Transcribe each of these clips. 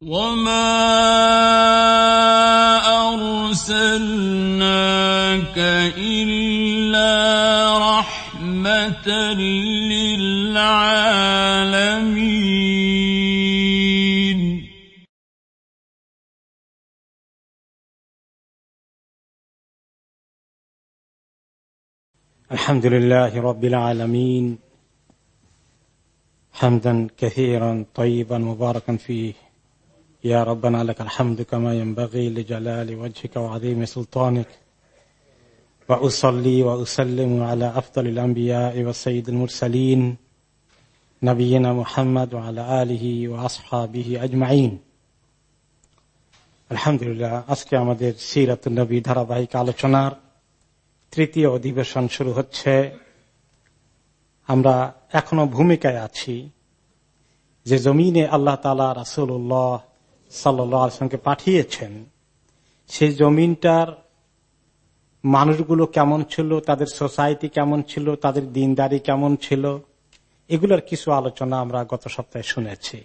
وما أرسلناك إلا رحمة للعالمين الحمد لله رب العالمين. حمدا كثيرا طيبا مباركا فيه. يا ربنا لك الحمد كما ينبغي لجلال وجهك وعظيم سلطانك وأصلي وأسلم على أفضل الأنبياء والسيد المرسلين نبينا محمد وعلى آله وأصحابه أجمعين আলহামদুলিল্লাহ আজকে আমাদের সিরাত নবী ধারাবাহিক আলোচনার তৃতীয় অধিবেশন শুরু হচ্ছে আমরা এখনো ভূমিকায় আছি যে জমিনে আল্লাহ তালা রাসুল্লাহ সাল্লামকে পাঠিয়েছেন, সেই জমিনটার মানুষগুলো কেমন ছিল, তাদের সোসাইটি কেমন ছিল, তাদের দিনদারি কেমন ছিল, এগুলোর কিছু আলোচনা আমরা গত সপ্তাহে শুনেছি।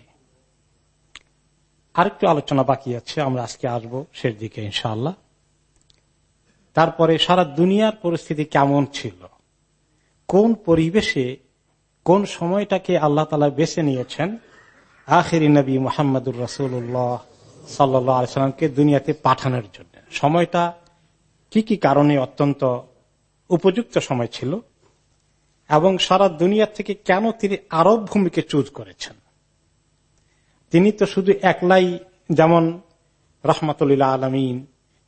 আরেকটু আলোচনা বাকি আছে, আমরা আজকে আসব শেষ দিকে ইনশাআল্লাহ। তারপরে সারা দুনিয়ার পরিস্থিতি কেমন ছিল? কোন পরিবেশে কোন সময়টাকে আল্লাহ তালা বেছে নিয়েছেন? আখির নবী মোহাম্মদুর রসুল্লাহ সাল্লামকে দুনিয়াতে পাঠানোর জন্য। সময়টা কি কি কারণে অত্যন্ত উপযুক্ত সময় ছিল এবং সারা দুনিয়া থেকে কেন তিনি আরব ভূমিকে চুজ করেছেন? তিনি তো শুধু একলাই যেমন রহমতুল্লাহ আলমিন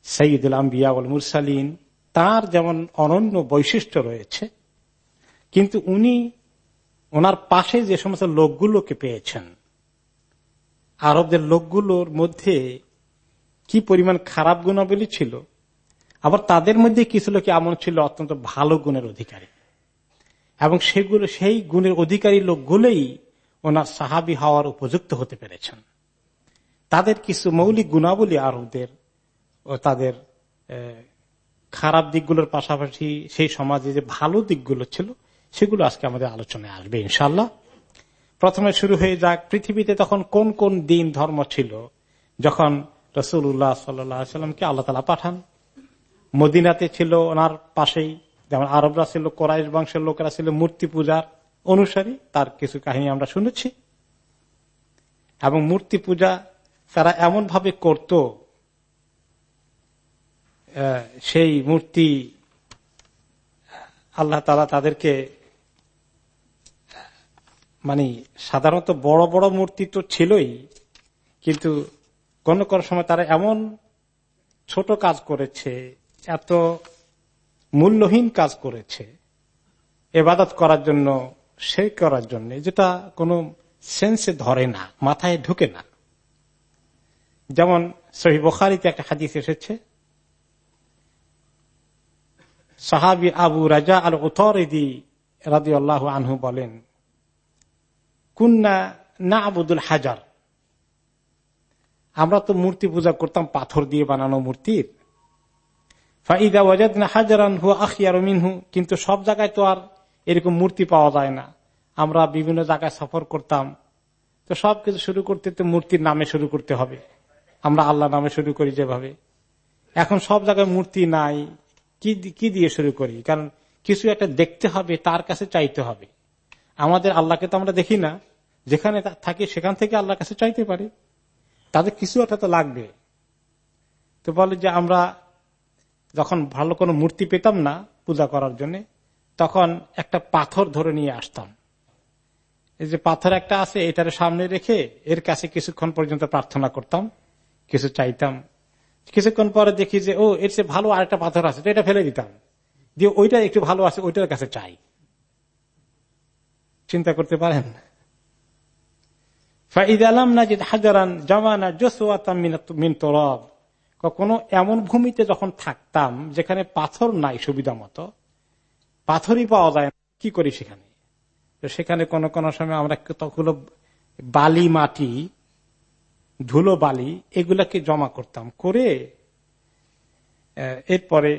সঈদুল আম্বিয়াউল মুরসালিন, তার যেমন অনন্য বৈশিষ্ট্য রয়েছে, কিন্তু উনি ওনার পাশে যে সমস্ত লোকগুলোকে পেয়েছেন আরবদের লোকগুলোর মধ্যে কি পরিমাণ খারাপ গুণাবলী ছিল? আবার তাদের মধ্যে কিছু লোক এমন ছিল অত্যন্ত ভালো গুণের অধিকারী। এবং সেগুলো সেই গুণের অধিকারী লোকগুলোই ওনার সাহাবি হওয়ার উপযুক্ত হতে পেরেছেন। তাদের কিছু মৌলিক গুণাবলী আরবদের ও তাদের খারাপ দিকগুলোর পাশাপাশি সেই সমাজে যে ভালো দিকগুলো ছিল, সেগুলো আজকে আমাদের আলোচনায় আসবে ইনশাল্লাহ প্রথমে শুরু হয়ে যাক পৃথিবীতে তখন কোন কোন দিন ধর্ম ছিল? যখন রসুল্লাহ সাল্লামকে আল্লাহ তালা পাঠান, মদিনাতে ছিল ওনার পাশেই, যেমন আরবরা ছিল কোরআশ বংশের লোকেরা ছিল, মূর্তি পূজার অনুসারী, তার কিছু কাহিনী আমরা শুনেছি। এবং মূর্তি পূজা তারা এমন ভাবে করত সেই মূর্তি আল্লাহ তালা তাদেরকে মানে সাধারণত বড় বড় মূর্তি তো ছিলই, কিন্তু কোন কোন সময় তারা এমন ছোট কাজ করেছে, এত মূল্যহীন কাজ করেছে, এবাদত করার জন্য সে করার জন্য, যেটা কোনো সেন্সে ধরে না, মাথায় ঢুকে না। যেমন সহি বখারিতে একটা হাদিস এসেছে, সাহাবি আবু রাজা আল উতরিদি রাজি আল্লাহ আনহু বলেন কুন্না না আবুদুল হাজার। আমরা তো মূর্তি পূজা করতাম, পাথর দিয়ে বানানো মূর্তির। ফাইদা ওয়াজাদ না হাজারান হু আখিয়ার মিনহু, কিন্তু সব জায়গায় তো আর এরকম মূর্তি পাওয়া যায় না। আমরা বিভিন্ন জায়গায় সফর করতাম। তো সব কিছু শুরু করতে তো মূর্তির নামে শুরু করতে হবে। আমরা আল্লাহ নামে শুরু করি যেভাবে। এখন সব জায়গায় মূর্তি নাই। কি দিয়ে শুরু করি? কারণ কিছু একটা দেখতে হবে, তার কাছে চাইতে হবে। আমাদের আল্লাহকে তো আমরা দেখি না। যেখানে থাকি, সেখান থেকে আল্লাহর কাছে চাইতে পারি। তাদের কিছু একটা তো লাগবে। তো বলে যে আমরা যখন ভালো কোনো মূর্তি পেতাম না পূজা করার জন্য, তখন একটা পাথর ধরে নিয়ে আসতাম। এই যে পাথর একটা আছে, এটার সামনে রেখে এর কাছে কিছুক্ষণ পর্যন্ত প্রার্থনা করতাম। কিছু চাইতাম। কিছুক্ষণ পরে দেখি যে, ও, এর চেয়ে ভালো আরেকটা পাথর আছে এটা ফেলে দিতাম। দিয়ে ওইটা একটু ভালো আছে, ওইটার কাছে চাই। চিন্তা করতে পারেন? না কখনো এমন ভূমিতে যখন থাকতাম, যেখানে পাথর নাই সুবিধা মতো, পাথরই পাওয়া যায় কি করি সেখানে? তো সেখানে কোন কোন সময় আমরা তখন বালি, মাটি, ধুলো বালি, এগুলাকে জমা করতাম। করে, এরপরে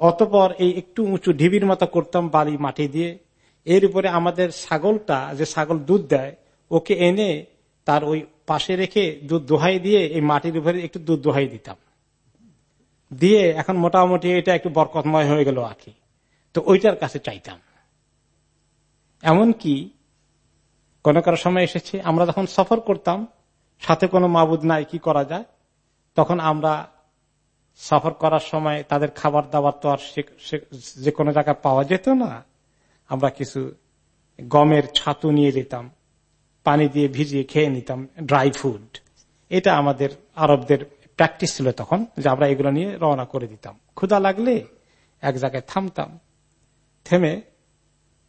অতপর এই একটু উঁচু ঢিবির মতো করতাম বালি মাটি দিয়ে। এর উপরে আমাদের ছাগলটা, যে ছাগল দুধ দেয়, ওকে এনে তার ওই পাশে রেখে দুধ দোহাই দিয়ে এই মাটির উপরে একটু দুধ দোহাই দিতাম। দিয়ে এখন মোটামুটি এটা একটু বরকতময় হয়ে গেল আখি তো ওইটার কাছে চাইতাম। এমন কি কোন কারও সময় এসেছে, আমরা যখন সফর করতাম, সাথে কোনো মাবুদ নাই, কি করা যায়? তখন আমরা সফর করার সময় তাদের খাবার দাবার তো আর যে কোনো জায়গায় পাওয়া যেত না। আমরা কিছু গমের ছাতু নিয়ে যেতাম, পানি দিয়ে ভিজিয়ে খেয়ে নিতাম, ড্রাই ফুড। এটা আমাদের আরবদের প্র্যাকটিস ছিল তখন, যে আমরা এগুলো নিয়ে রওনা করে দিতাম। ক্ষুদা লাগলে এক জায়গায় থামতাম, থেমে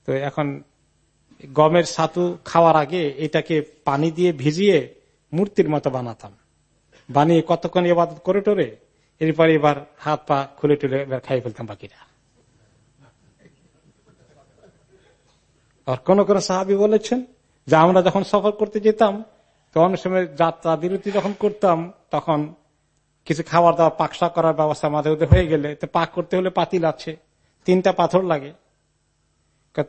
তো এখন গমের ছাতু খাওয়ার আগে এটাকে পানি দিয়ে ভিজিয়ে মূর্তির মতো বানাতাম। বানিয়ে কতক্ষণ এবাদত করে টোরে এরপরে এবার হাত পা খুলে টুলে এবার খাই ফেলতাম বাকিরা আর কোন কোন সাহাবি বলেছেন যে আমরা যখন সফর করতে যেতাম, তো অনেক সময় যাত্রা বিরতি যখন করতাম, তখন কিছু খাবার দাবার পাকসা করার ব্যবস্থা মাঝে মধ্যে হয়ে গেলে, তো পাক করতে হলে পাতিল আছে, তিনটা পাথর লাগে।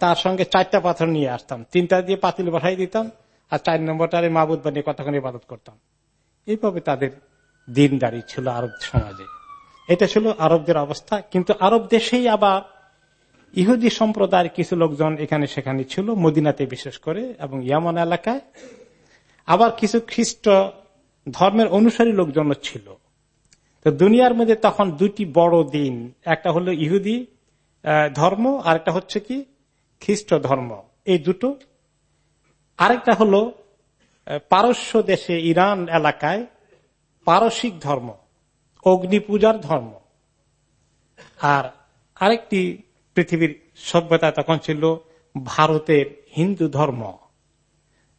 তার সঙ্গে চারটা পাথর নিয়ে আসতাম, তিনটা দিয়ে পাতিল বসাই দিতাম, আর চার নম্বরটারে মাবুদ বানিয়ে কতক্ষণ ইবাদত করতাম। এইভাবে তাদের দিন দাঁড়িয়ে ছিল আরব সমাজে। এটা ছিল আরবদের অবস্থা, কিন্তু আরব দেশেই আবার ইহুদি সম্প্রদায়ের কিছু লোকজন এখানে সেখানে ছিল, মদিনাতে বিশেষ করে, এবং ইয়ামন এলাকায়। আবার কিছু খ্রিস্ট ধর্মের অনুসারী লোকজন ছিল। তো দুনিয়ার মধ্যে তখন দুটি বড় দিন, একটা হলো ইহুদি ধর্ম, আর একটা হচ্ছে কি, খ্রিস্ট ধর্ম। এই দুটো। আরেকটা হলো পারস্য দেশে ইরান এলাকায় পারসিক ধর্ম, অগ্নি পূজার ধর্ম। আর আরেকটি পৃথিবীর সভ্যতা তখন ছিল ভারতের হিন্দু ধর্ম।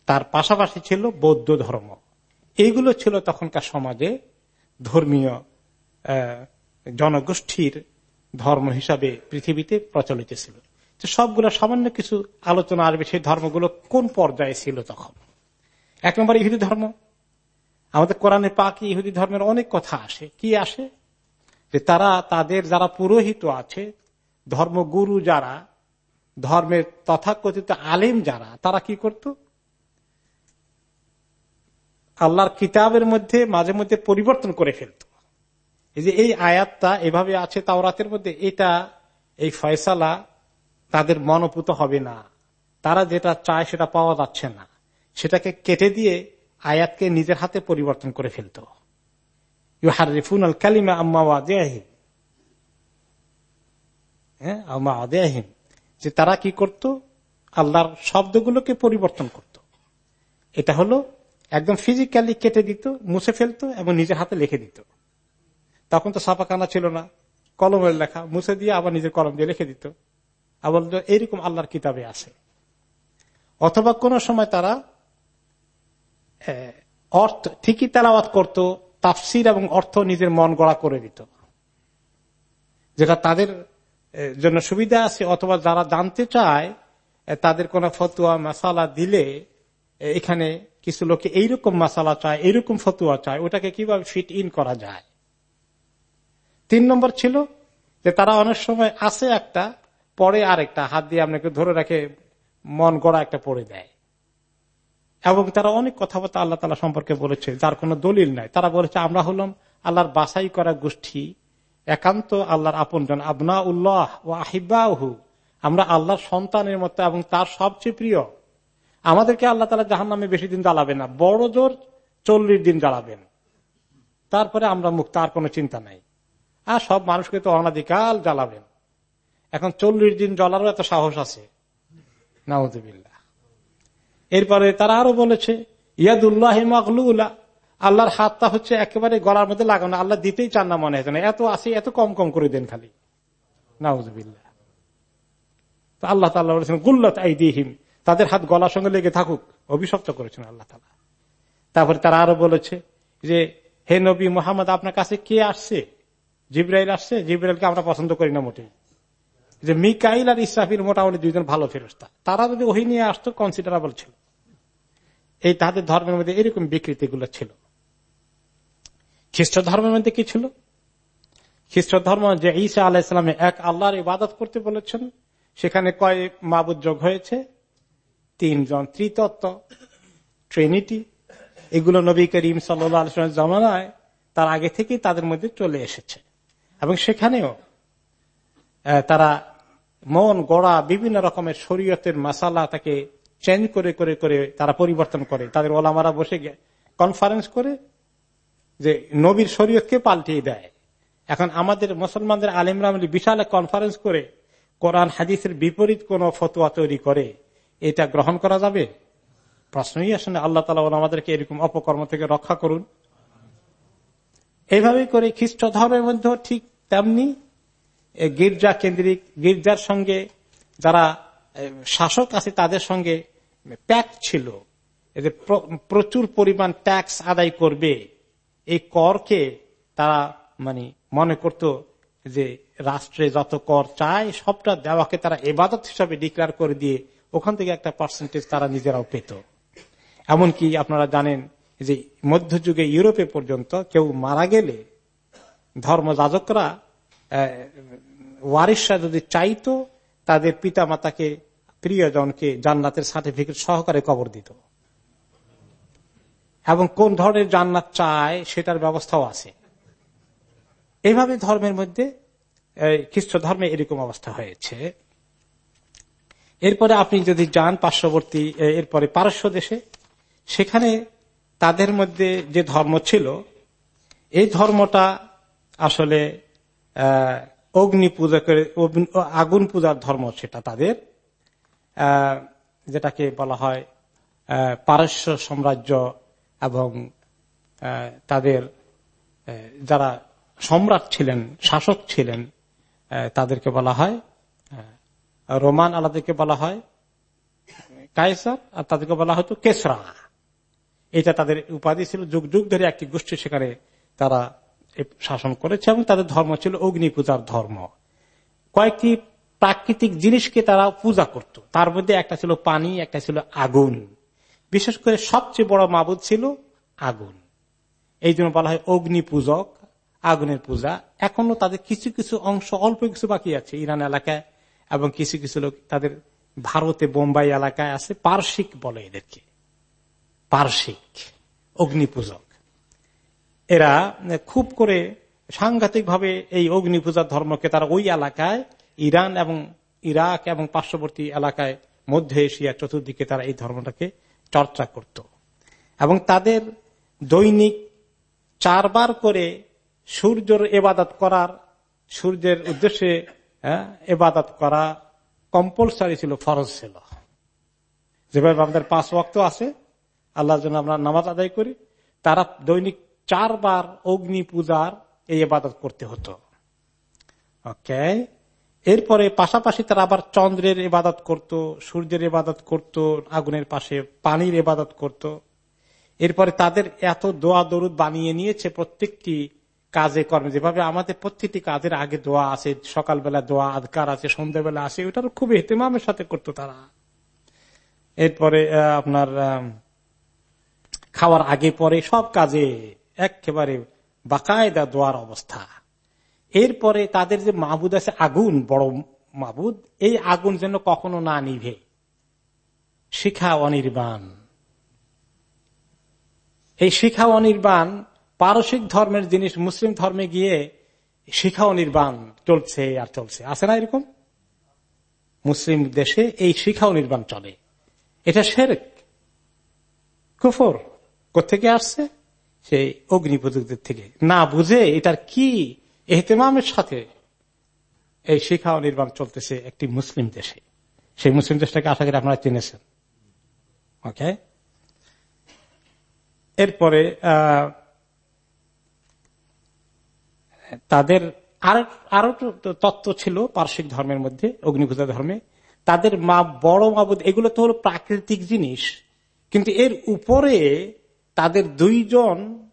তার পাশাপাশি ছিল বৌদ্ধ ধর্ম। এইগুলো ছিল তখনকার সমাজে ধর্মীয় জনগোষ্ঠীর ধর্ম হিসাবে পৃথিবীতে প্রচলিত ছিল। সবগুলো সামান্য কিছু আলোচনা আসবে, সেই ধর্মগুলো কোন পর্যায়ে ছিল তখন? এক নম্বর ইহুদি ধর্ম। আমাদের কোরআনে পাক ইহুদি ধর্মের অনেক কথা আসে। কি আসে? যে তারা, তাদের যারা পুরোহিত আছে, ধর্মগুরু যারা, ধর্মের তথাকথিত আলেম যারা, তারা কি করত? আল্লাহর কিতাবের মধ্যে মাঝে মধ্যে পরিবর্তন করে ফেলত। এই যে এই আয়াতটা এভাবে আছে তাওরাতের মধ্যে, এটা এই ফয়সালা তাদের মনোপুত হবে না। তারা যেটা চায় সেটা পাওয়া যাচ্ছে না। সেটাকে কেটে দিয়ে আয়াতকে নিজের হাতে পরিবর্তন করে ফেলত। ইহারিফুন আল কালিমা আম্মা ওয়াদিয়াহিম হ্যাঁ আম্মা যে তারা কি করত? আল্লাহর শব্দগুলোকে পরিবর্তন করত। এটা হলো একদম ফিজিক্যালি কেটে দিত, মুছে ফেলত এবং নিজের হাতে লিখে দিত। তখন তো ছাপাখানা ছিল না। কলমের লেখা, মুছে দিয়ে আবার নিজের কলম দিয়ে লিখে দিত। আবার এইরকম আল্লাহর কিতাবে আছে। অথবা কোন সময় তারা অর্থ, ঠিকই তেলাওয়াত করত, তাফসির এবং অর্থ নিজের মন গড়া করে দিত। যেটা তাদের জন্য সুবিধা আছে, অথবা যারা জানতে চায় তাদের কোন ফতুয়া, মাসালা দিলে এখানে কিছু লোকে এইরকম মাসালা চায়, এইরকম ফতুয়া চায়, ওটাকে কীভাবে ফিট ইন করা যায়? তিন নম্বর ছিল যে তারা অনেক সময় আছে একটা, পরে আরেকটা, হাত দিয়ে আপনাকে ধরে রাখে মন গড়া একটা পড়ে দেয়। এবং তারা অনেক কথাবার্তা আল্লাহ তালা সম্পর্কে বলেছে, যার কোনো দলিল নাই। তারা বলেছে, আমরা হলাম আল্লাহর বাসাই করা গোষ্ঠী, একান্ত আল্লাহর আপনজন আবনা উল্লাহ ও আহিবাহু আমরা আল্লাহর সন্তানের মতো এবং তার সবচেয়ে প্রিয়। আমাদেরকে আল্লাহ তালা জাহান নামে বেশি দিন জ্বালাবেন না, বড় জোর চল্লিশ দিন জ্বালাবেন। তারপরে আমরা মুক্ত, আর কোনো চিন্তা নাই। আর সব মানুষকে তো অনাদিকাল জ্বালাবেন। এখন চল্লিশ দিন জ্বলারও এত সাহস আছে। নাউদ্দিল্লা এরপরে তারা আরও বলেছে, ইয়াদুল্লাহ মকলুল্লাহ আল্লাহর হাতটা হচ্ছে একেবারে গলার মধ্যে লাগানো। আল্লাহ দিতেই চান না মনে হয় এত আসে এত কম কম করে দেন খালি। নাউজবিল্লা তো আল্লাহ তাল্লাহ বলেছেন, গুল্লত দিহিম তাদের হাত গলার সঙ্গে লেগে থাকুক। অভিশপ্ত করেছেন আল্লাহ তালা তারপরে তারা আরও বলেছে যে, হে নবী মোহাম্মদ, আপনার কাছে কে আসছে? জিব্রাইল আসছে? জিব্রাইলকে আমরা পছন্দ করি না মোটেই। যে মিকাইল আর ইসরাফির মোটামুটি দুইজন ভালো ফেরস্তা তারা যদি ওহি নিয়ে আসতো কনসিডারেবল ছিল। এই তাদের ধর্মের মধ্যে এরকম বিকৃতি গুলো ছিল। খ্রিস্ট ধর্মের মধ্যে কি ছিল? খ্রিস্ট ধর্ম যে ঈসা আল্লাহ ইসলামে এক আল্লাহর ইবাদত করতে বলেছেন, সেখানে কয় মাবুদ যোগ হয়েছে, তিনজন ত্রিতত্ত্ব, ট্রেনিটি, এগুলো নবী করিম সাল্লামের জমানায় তার আগে থেকেই তাদের মধ্যে চলে এসেছে। এবং সেখানেও তারা মন, গড়া বিভিন্ন রকমের শরীয়তের মাসালা তাকে চেঞ্জ করে করে করে তারা পরিবর্তন করে। তাদের ওলামারা বসে কনফারেন্স করে যে নবীর শরীয়তকে পাল্টিয়ে দেয়। এখন আমাদের মুসলমানদের আলিমরা বিশাল কনফারেন্স করে কোরআন, হাদিসের বিপরীত কোন ফতোয়া তৈরি করে। এটা গ্রহণ করা যাবে? প্রশ্নই আসলে আল্লাহ তালা আমাদেরকে এরকম অপকর্ম থেকে রক্ষা করুন। এইভাবে করে খ্রিস্ট ধর্মের মধ্যে ঠিক তেমনি গির্জা কেন্দ্রিক, গির্জার সঙ্গে যারা শাসক আছে তাদের সঙ্গে প্যাক ছিল। এদের প্রচুর পরিমাণ ট্যাক্স আদায় করবে। এই করকে তারা মানে মনে করত যে রাষ্ট্রে যত কর চায়, সবটা দেওয়াকে তারা এবাদত হিসাবে ডিক্লেয়ার করে দিয়ে ওখান থেকে একটা পার্সেন্টেজ তারা নিজেরাও পেত। এমনকি আপনারা জানেন যে মধ্যযুগে ইউরোপে পর্যন্ত কেউ মারা গেলে ধর্ম ধর্মযাজকরা ওয়ারিসরা যদি চাইতো, তাদের পিতা মাতাকে প্রিয়জনকে জান্নাতের সার্টিফিকেট সহকারে কবর দিত। এবং কোন ধরনের জান্নাত চায় সেটার ব্যবস্থাও আছে। এইভাবে ধর্মের মধ্যে খ্রিস্ট ধর্মে এরকম অবস্থা হয়েছে। এরপরে আপনি যদি যান পার্শ্ববর্তী এরপরে পারস্য দেশে, সেখানে তাদের মধ্যে যে ধর্ম ছিল, এই ধর্মটা আসলে অগ্নি পূজা করে আগুন পূজার ধর্ম সেটা তাদের যেটাকে বলা হয় পারস্য সাম্রাজ্য এবং তাদের যারা সম্রাট ছিলেন, শাসক ছিলেন তাদেরকে বলা হয় রোমান আলাদাকে বলা হয়, কায়সার, আর তাদেরকে বলা হয়তো কেসরা। এটা তাদের উপাধি ছিল। যুগ যুগ ধরে একটি গোষ্ঠী সেখানে তারা শাসন করেছে এবং তাদের ধর্ম ছিল অগ্নি পূজার ধর্ম। কয়েকটি প্রাকৃতিক জিনিসকে তারা পূজা করত। তার মধ্যে একটা ছিল পানি, একটা ছিল আগুন। বিশেষ করে সবচেয়ে বড় মাবুদ ছিল আগুন। এই জন্য বলা হয় অগ্নি পূজক আগুনের পূজা। এখনও তাদের কিছু কিছু অংশ, অল্প কিছু বাকি আছে ইরান এলাকায়, এবং কিছু কিছু লোক তাদের ভারতে বোম্বাই এলাকায় আছে। পার্শ্বিক বলে এদেরকে। পার্শ্বিক অগ্নি পূজক এরা খুব করে সাংঘাতিক ভাবে এই অগ্নি পূজার ধর্মকে তারা ওই এলাকায় ইরান এবং ইরাক এবং পার্শ্ববর্তী এলাকায় মধ্য এশিয়া চতুর্দিকে তারা এই ধর্মটাকে চর্চা করত। এবং তাদের দৈনিক চারবার করে সূর্যর এবাদত করার, সূর্যের উদ্দেশ্যে এবাদত করা কম্পালসারি ছিল, ফরজ ছিল। যেভাবে আমাদের পাঁচ ওয়াক্ত আছে, আল্লাহর জন্য আমরা নামাজ আদায় করি, তারা দৈনিক চারবার অগ্নি পূজার এই এবাদত করতে হতো। ওকে এরপরে পাশাপাশি তারা আবার চন্দ্রের ইবাদত করত, সূর্যের ইবাদত করত, আগুনের পাশে পানির ইবাদত করত। এরপরে তাদের এত দোয়া দরুদ বানিয়ে নিয়েছে প্রত্যেকটি কাজে, কর্মে। যেভাবে আমাদের প্রত্যেকটি কাজের আগে দোয়া আছে, সকালবেলা দোয়া আধকার আছে, সন্ধ্যাবেলা আছে, ওটার খুব এহতেমামের সাথে করত তারা। এরপরে আপনার খাওয়ার আগে পরে সব কাজে একেবারে বাকায়দা দোয়ার অবস্থা। এরপরে তাদের যে মাহবুদ আছে, আগুন, বড় মাহবুদ, এই আগুন যেন কখনো না নিভে। শিখা অনির্বাণ। এই শিখা অনির্বাণ পারসিক ধর্মের জিনিস, মুসলিম ধর্মে গিয়ে শিখা অনির্বাণ চলছে আর চলছে। আছে না এরকম? মুসলিম দেশে এই শিখা অনির্বাণ চলে। এটা সেরেক কুফর। কোথেকে আসছে? সেই অগ্নিপদকদের থেকে। না বুঝে এটার কি এহতেমামের সাথে এই শিখা নির্মাণ চলতেছে একটি মুসলিম দেশে। সেই মুসলিম দেশটাকে আশা করি আপনারা চিনেছেন। ওকে? এরপরে তাদের আরও তত্ত্ব ছিল পার্শ্বিক ধর্মের মধ্যে, অগ্নিভূতা ধর্মে। তাদের মা, বড় মাবুদ, এগুলো তো হলো প্রাকৃতিক জিনিস। কিন্তু এর উপরে তাদের দুইজন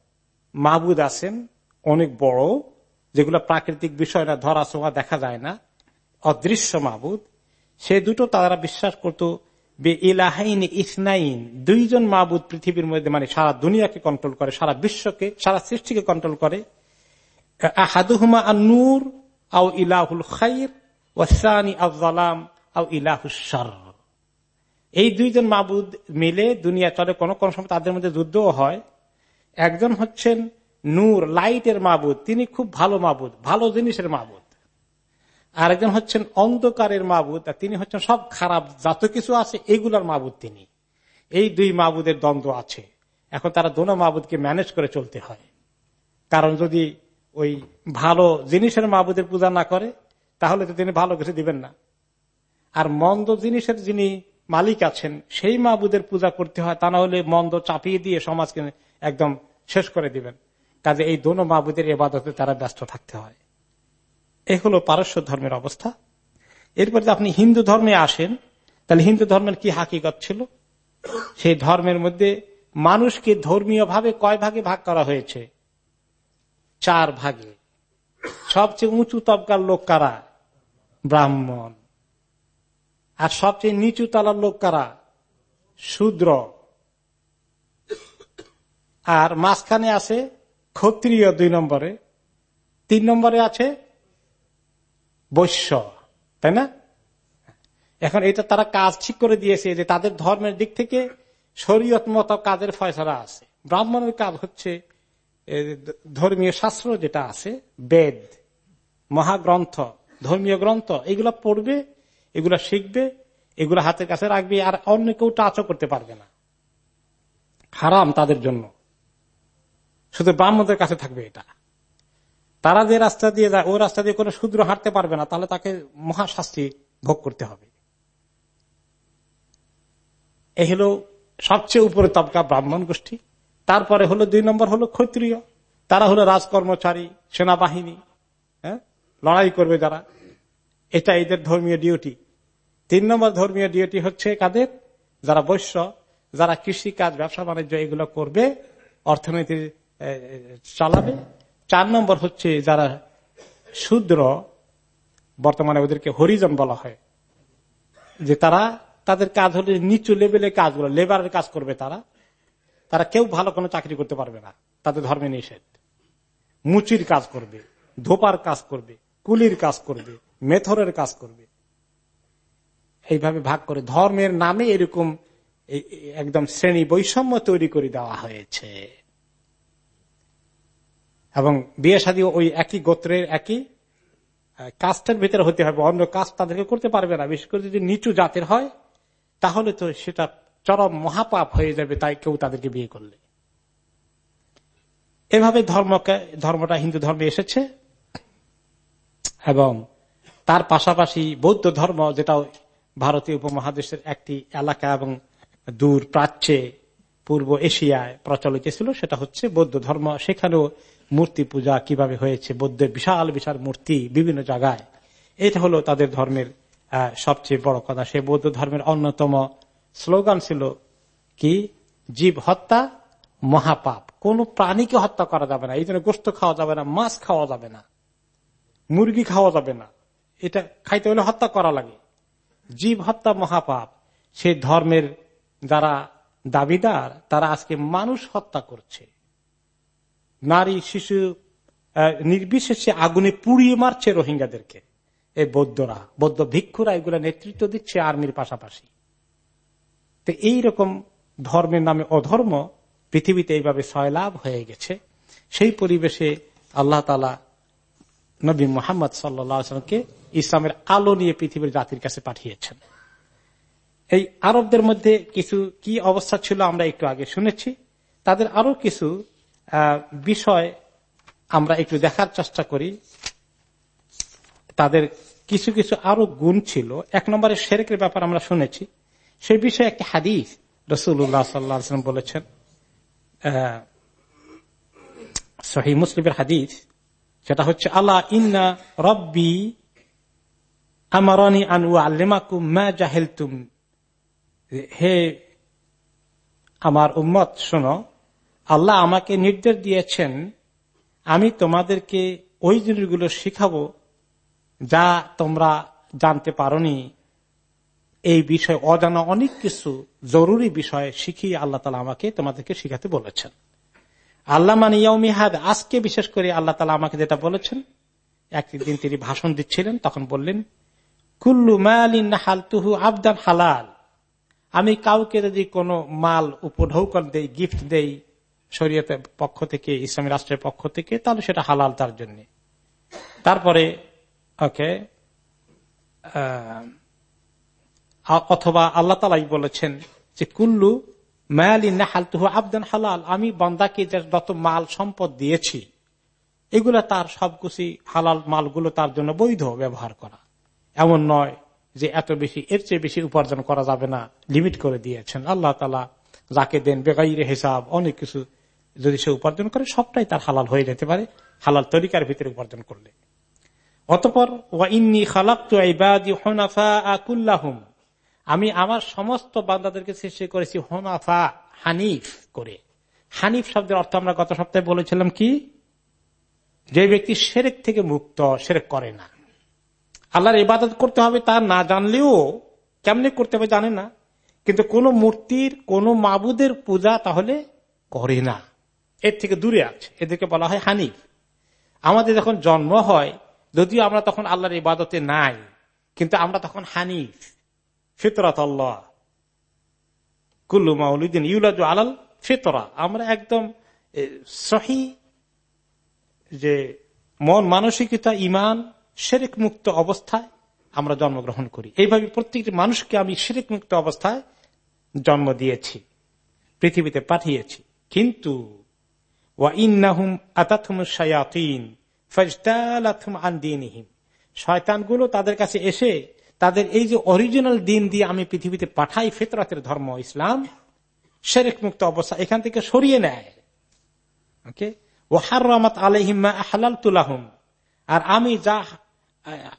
মাবুদ আছেন, অনেক বড়। যেগুলো প্রাকৃতিক বিষয় না, ধরা ছোঁয়া দেখা যায় না, অদৃশ্য মাবুদ। সে দুটো তারা বিশ্বাস করত, বে ইলাহাইন ইসনাইন, দুইজন মাবুদ পৃথিবীর মধ্যে মানে সারা দুনিয়াকে কন্ট্রোল করে, সারা বিশ্বকে, সারা সৃষ্টিকে কন্ট্রোল করে। আহাদুহুমা নূর আউ ইলাহুল খাইর ওয়াসানি আজালাম আর ইলাহুসার এই দুইজন মাবুদ মিলে দুনিয়া চলে। কোন কোন সময় তাদের মধ্যে যুদ্ধও হয়। একজন হচ্ছেন নূর, লাইটের মাবুদ, তিনি খুব ভালো মাবুদ, ভালো জিনিসের মাবুদ। আর একজন হচ্ছেন অন্ধকারের মাবুদ, আর তিনি হচ্ছেন সব খারাপ, যত কিছু আছে এগুলার মাবুদ তিনি। এই দুই মাবুদের দ্বন্দ্ব আছে। এখন তারা দোনো মাবুদকে ম্যানেজ করে চলতে হয়। কারণ যদি ওই ভালো জিনিসের মাবুদের পূজা না করে, তাহলে তো তিনি ভালো কিছু দিবেন না। আর মন্দ জিনিসের যিনি মালিক আছেন, সেই মাবুদের পূজা করতে হয়, তা না হলে মন্দ চাপিয়ে দিয়ে সমাজকে একদম শেষ করে দিবেন। কাজে এই দোনো মাবুদের এবাদতে তারা ব্যস্ত থাকতে হয়। এ হলো পারস্য ধর্মের অবস্থা। এরপরে আপনি হিন্দু ধর্মে আসেন, তাহলে হিন্দু ধর্মের কি হাকিগত ছিল? সেই ধর্মের মধ্যে মানুষকে ধর্মীয় ভাবে কয় ভাগে ভাগ করা হয়েছে? চার ভাগে। সবচেয়ে উঁচু তবকার লোক কারা? ব্রাহ্মণ। আর সবচেয়ে নিচু তলার লোক কারা? শূদ্র। আর মাঝখানে আছে ক্ষত্রিয় দুই নম্বরে, তিন নম্বরে আছে বৈশ্য, তাই না? এখন এটা তারা কাজ ঠিক করে দিয়েছে যে তাদের ধর্মের দিক থেকে শরীয়ত মতো কাজের ফয়সলা আছে। ব্রাহ্মণের কাজ হচ্ছে ধর্মীয় শাস্ত্র যেটা আছে, বেদ, মহাগ্রন্থ, ধর্মীয় গ্রন্থ, এগুলা পড়বে, এগুলা শিখবে, এগুলো হাতের কাছে রাখবে, আর অন্য কেউ টাচও করতে পারবে না। হারাম তাদের জন্য। শুধু ব্রাহ্মণদের কাছে থাকবে এটা। তারা যে রাস্তা দিয়ে যায়, ওই রাস্তা দিয়ে কোনো শূদ্র হাঁটতে পারবে না, তাহলে তাকে মহাশাস্তি ভোগ করতে হবে। এই হলো সবচেয়ে উপরে তবকা ব্রাহ্মণ গোষ্ঠী। তারপরে হলো দুই নম্বর হলো ক্ষত্রিয়। তারা হলো রাজকর্মচারী, সেনাবাহিনী হ্যাঁ? লড়াই করবে যারা। এটা এদের ধর্মীয় ডিউটি। তিন নম্বর ধর্মীয় ডিউটি হচ্ছে কাদের? যারা বৈশ্য, যারা কৃষি কাজ ব্যবসা বাণিজ্য এগুলো করবে অর্থনীতি চালাবে। চার নম্বর হচ্ছে যারা শূদ্র, বর্তমানে ওদেরকে হরিজন বলা হয়, যে তারা তাদের কাজ হলে নিচু লেভেলে কাজগুলো লেবারের কাজ করবে তারা। তারা কেউ ভালো কোনো চাকরি করতে পারবে না। তাদের ধর্মে নিষেধ। মুচির কাজ করবে, ধোপার কাজ করবে, কুলির কাজ করবে, মেথরের কাজ করবে। এইভাবে ভাগ করে ধর্মের নামে এরকম একদম শ্রেণি বৈষম্য তৈরি করে দেওয়া হয়েছে। এবং বিয়ে সাদী ওই একই গোত্রের একই কাস্টের ভিতরে হতে হবে, অন্য কাস্ট তাদেরকে করতে পারবে না। বিশেষ করে যদি নিচু জাতের হয়, তাহলে তো সেটা চরম মহাপাপ হয়ে যাবে, তাই কেউ তাদেরকে বিয়ে করলে। এভাবে ধর্মকে, ধর্মটা, হিন্দু ধর্মে এসেছে। এবং তার পাশাপাশি বৌদ্ধ ধর্ম যেটা ভারতীয় উপমহাদেশের একটি এলাকা এবং দূর প্রাচ্যে, পূর্ব এশিয়ায় প্রচলিত ছিল, সেটা হচ্ছে বৌদ্ধ ধর্ম। সেখানেও মূর্তি পূজা কীভাবে হয়েছে, বৌদ্ধের বিশাল বিশাল মূর্তি বিভিন্ন জায়গায়। এটা হলো তাদের ধর্মের সবচেয়ে বড় কথা। সে বৌদ্ধ ধর্মের অন্যতম স্লোগান ছিল কি? জীব হত্যা, মহাপাপ। কোন প্রাণীকে হত্যা করা যাবে না। এই জন্য গোস্ত খাওয়া যাবে না, মাছ খাওয়া যাবে না, মুরগি খাওয়া যাবে না। এটা খাইতে হলে হত্যা করা লাগে। জীব হত্যা, মহাপাপ। সে ধর্মের যারা দাবিদার, তারা আজকে মানুষ হত্যা করছে। নারী, শিশু নির্বিশেষে আগুনে পুড়িয়ে মারছে রোহিঙ্গাদেরকে, এই বৌদ্ধরা, বৌদ্ধ ভিক্ষুরা এগুলা নেতৃত্ব দিচ্ছে আর্মির পাশাপাশি। তো এইরকম ধর্মের নামে অধর্ম পৃথিবীতে এইভাবে সয়লাভ হয়ে গেছে। সেই পরিবেশে আল্লাহ তালা নবী মোহাম্মদ সাল্লামকে ইসলামের আলো নিয়ে পৃথিবীর জাতির কাছে পাঠিয়েছেন। এই আরবদের মধ্যে কিছু কি অবস্থা ছিল আমরা একটু আগে শুনেছি। তাদের আরও কিছু বিষয় আমরা একটু দেখার চেষ্টা করি। তাদের কিছু কিছু আরও গুণ ছিল। এক নম্বরে শেরেকের ব্যাপার আমরা শুনেছি। সেই বিষয়ে একটি হাদিস রসুল্লাহ সাল্লাম বলেছেন। সহি মুসলিমের হাদিস। সেটা হচ্ছে, আল্লাহ, ইন্না রব্বি আমারনি আনু আল্লেমাকু মা জাহেলতুম। হে, আমার উম্মত, শোনো আল্লাহ আমাকে নির্দেশ দিয়েছেন, আমি তোমাদেরকে ওই জিনিসগুলো শিখাবো যা তোমরা জানতে পারনি। এই বিষয় অজানা অনেক কিছু জরুরি বিষয় শিখিয়ে আল্লাহ তালা আমাকে তোমাদেরকে শিখাতে বলেছেন। আল্লাহ মানে ইয়মিহাদ আজকে বিশেষ করে আল্লাহ তালা আমাকে যেটা বলেছেন, একদিন তিনি ভাষণ দিচ্ছিলেন, তখন বললেন, কুল্লু মালিন হালতুহু আবদান হালাল। আমি কাউকে যদি কোনো মাল উপঢৌকন দেই, গিফট দেই শরীয়তের পক্ষ থেকে, ইসলামী রাষ্ট্রের পক্ষ থেকে, তাহলে সেটা হালাল তার জন্য। তারপরে, ওকে অথবা আল্লাহ তালাই বলেছেন যে, কুল্লু মায়ালিন হালতুহু আবদান হালাল, আমি বন্দাকে যত মাল সম্পদ দিয়েছি, এগুলা তার সবকিছু হালাল মালগুলো তার জন্য বৈধ ব্যবহার করা। এমন নয় যে এত বেশি, এর চেয়ে বেশি উপার্জন করা যাবে না, লিমিট করে দিয়েছেন। আল্লাহ তালা যাকে দেন বেগাইরে হিসাব, অনেক কিছু যদি সে উপার্জন করে, সবটাই তার হালাল হয়ে যেতে পারে। হালাল তরিকার ভিতরে উপার্জন করলে। অতপর খালাক্তু আমি আমার সমস্ত বান্দাদেরকে সৃষ্টি করেছি হোনাফা, হানিফ করে। হানিফ শব্দের অর্থ আমরা গত সপ্তাহে বলেছিলাম কি? যে ব্যক্তি সেরেক থেকে মুক্ত সেরেক করে না। আল্লাহর ইবাদত করতে হবে তা না জানলেও কেমনে করতে হবে জানে না। কিন্তু কোন মূর্তির, কোন মাবুদের পূজা তাহলে করে না। এর থেকে দূরে আছে। এদেরকে বলা হয় হানিফ। আমাদের যখন জন্ম হয়, যদিও আমরা তখন আল্লাহর ইবাদতে নাই, কিন্তু আমরা তখন হানিফ। ফিতরাত আল্লাহ। কুল্লু মাউলিদিন ইউলাজ আলাল ফিতরা। আমরা একদম সহি যে মন মানসিকতা ইমান শেরেক মুক্ত অবস্থায় আমরা জন্মগ্রহণ করি। এইভাবে প্রত্যেকটি মানুষকে আমি শেরেক মুক্ত অবস্থায় জন্ম দিয়েছি, পৃথিবীতে পাঠিয়েছি। কিন্তু শয়তানগুলো তাদের কাছে এসে তাদের এই যে অরিজিনাল দিন দিয়ে আমি পৃথিবীতে পাঠাই ফেতরাতের ধর্ম, ইসলাম শেরেক মুক্ত অবস্থা এখান থেকে সরিয়ে নেয়। ওকে? রহমত আলহিমা হালাল তুলাহুম আর আমি যা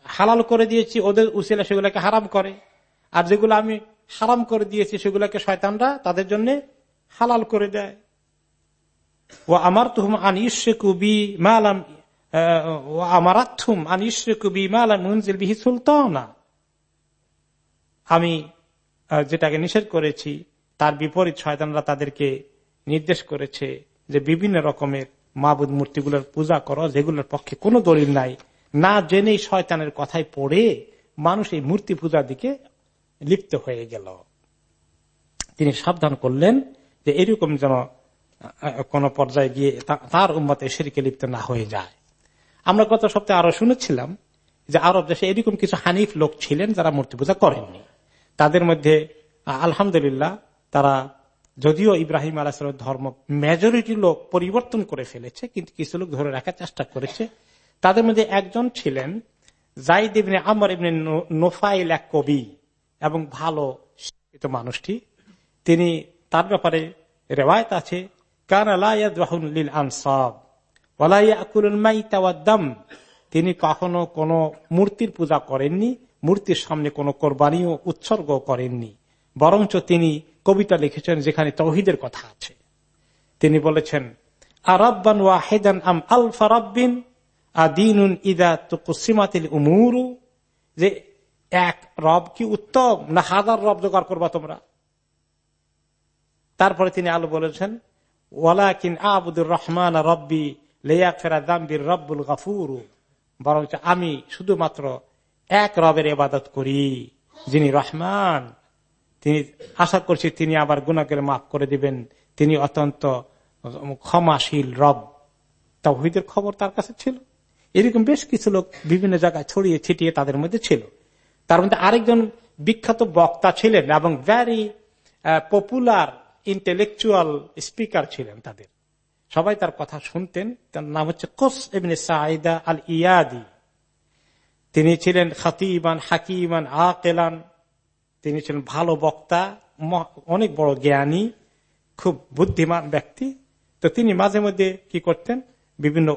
হালাল করে দিয়েছি, ওদের উচিলা সেগুলোকে হারাম করে। আর যেগুলো আমি হারাম করে দিয়েছি, সেগুলোকে শয়তানরা তাদের জন্য হালাল করে দেয়। ও আমার তুহম আন ইসেকুবি মালাম ও আমার আথুম আন ইসেকুবি মালাম মুনজিল বিহি সুলতানা আমি যেটাকে নিষেধ করেছি, তার বিপরীত শয়তানরা তাদেরকে নির্দেশ করেছে যে বিভিন্ন রকমের মাবুদ মূর্তিগুলোর পূজা করো, যেগুলোর পক্ষে কোনো দলিল নাই। না জেনেই শয়তানের কথায় পড়ে মানুষ এই মূর্তি পূজার দিকে লিপ্ত হয়ে গেল। তিনি সাবধান করলেন যে এরকম যেন কোন পর্যায়ে গিয়ে তার উম্মতে সেরিকে লিপ্ত না হয়ে যায়। আমরা গত সপ্তাহে আরও শুনেছিলাম যে আরব দেশে এরকম কিছু হানিফ লোক ছিলেন যারা মূর্তি পূজা করেননি। তাদের মধ্যে আলহামদুলিল্লাহ, তারা যদিও ইব্রাহিম আলাহামের ধর্ম মেজরিটি লোক পরিবর্তন করে ফেলেছে, কিন্তু কিছু লোক ধরে রাখার চেষ্টা করেছে। তাদের মধ্যে একজন ছিলেন জাইদ ইবনে আমর ইবনে নোফাইল এক কবি এবং ভালো শিক্ষিত মানুষটি। তিনি তার ব্যাপারে রেওয়ায়ত আছে তিনি কখনো কোন মূর্তির পূজা করেননি, মূর্তির সামনে কোনো কোরবানিও উৎসর্গ করেননি। বরঞ্চ তিনি কবিতা লিখেছেন যেখানে তৌহিদের কথা আছে। তিনি বলেছেন, আরব্বান ওয়াহেদান আম আলফা রব্বিন, আদিনুন ইদা তুকুসিমাতিল উমুরু। যে এক রব কি উত্তম না হাজার রব জোগাড় করবা তোমরা? তারপরে তিনি আলো বলেছেন ওয়ালাকিন আবুদুর রহমান রব্বি লেয়া ফেরা দাম্বির রব্বুল গাফুরু। বরং আমি শুধুমাত্র এক রবের এবাদত করি, যিনি রহমান। তিনি, আশা করছি তিনি আবার গুণাকে মাফ করে দিবেন। তিনি অত্যন্ত ক্ষমাশীল রব। তাহিদের খবর তার কাছে ছিল। এরকম বেশ কিছু লোক বিভিন্ন জায়গায় ছড়িয়ে ছিটিয়ে তাদের মধ্যে ছিল। তার মধ্যে আরেকজন বিখ্যাত বক্তা ছিলেন এবং ভ্যারি পপুলার ইন্টেলেকচুয়াল স্পিকার ছিলেন তাদের। সবাই তার কথা শুনতেন। তার নাম হচ্ছে কোস এমনি সাইদা আল ইয়াদি তিনি ছিলেন খাতিবান, হাকিমান, আকেলান। তিনি ছিলেন ভালো বক্তা অনেক বড় জ্ঞানী, খুব বুদ্ধিমান ব্যক্তি। তো তিনি মাঝে মধ্যে কি করতেন? বিভিন্ন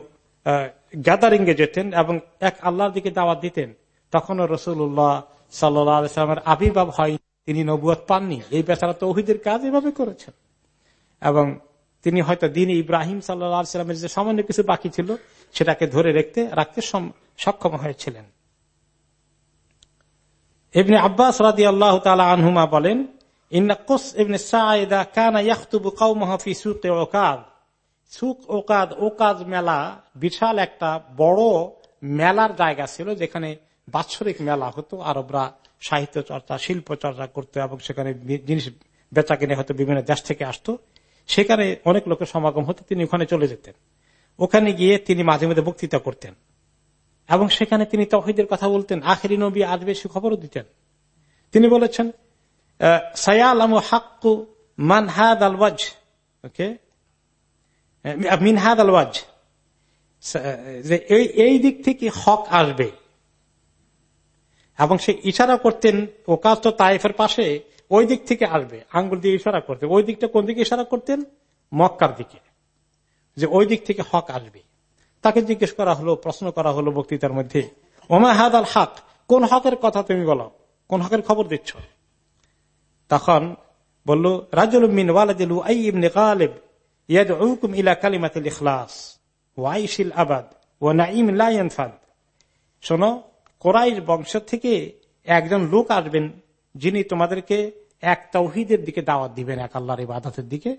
গ্যাদারিং এ যেতেন এবং এক আল্লাহর দিকে দাওয়াত দিতেন। তখনও রসুল্লাহ সাল্লামের আবির্ভাব হয় তিনি নবুয়াত পাননি। এই বেচারা তৌহিদের কাজ এভাবে করেছেন। এবং তিনি হয়তো দিন ইব্রাহিম সাল্লামের যে সামান্য কিছু বাকি ছিল, সেটাকে ধরে রাখতে রাখতে সক্ষম হয়েছিলেন। ইবনে আব্বাস রাদি আল্লাহ আনহুমা বলেন মেলা বিশাল একটা বড় মেলার জায়গা ছিল, যেখানে বাৎসরিক মেলা হতো। আরবরা সাহিত্য চর্চা, শিল্প চর্চা করতো এবং সেখানে জিনিস বেচা কিনে হয়তো বিভিন্ন দেশ থেকে আসতো। সেখানে অনেক লোকের সমাগম হতো, তিনি ওখানে চলে যেতেন। ওখানে গিয়ে তিনি মাঝে মাঝে বক্তৃতা করতেন। এবং সেখানে তিনি তহিদের কথা বলতেন, আখেরি নবী আসবে সে খবরও দিতেন। তিনি বলেছেন ওকে? মিনহাদ আলওয়াজ এই দিক থেকে হক আসবে। এবং সে ইশারা করতেন, ও কাজ তো তাইফের পাশে, ওই দিক থেকে আসবে, আঙ্গুল দিয়ে ইশারা করতেন। ওই দিকটা কোন দিকে ইশারা করতেন? মক্কার দিকে। যে ওই দিক থেকে হক আসবে। তাকে জিজ্ঞেস করা হলো, প্রশ্ন করা হলো বক্তৃতার মধ্যে, ওমা হাদ আল হক? কোন হকের কথা তুমি বলো? কোন হকের খবর দিচ্ছ? তখন বলল রাজুল মিন ওয়ালাদিলু ইলা কালিমাতিল আবাদ ও নাইম লাইনফাদ শোনো কোরাইশ বংশ থেকে একজন লোক আসবেন, যিনি তোমাদেরকে এক তৌহিদের দিকে দাওয়াত দিবেন, এক আল্লাহর ইবাদতের দিকে,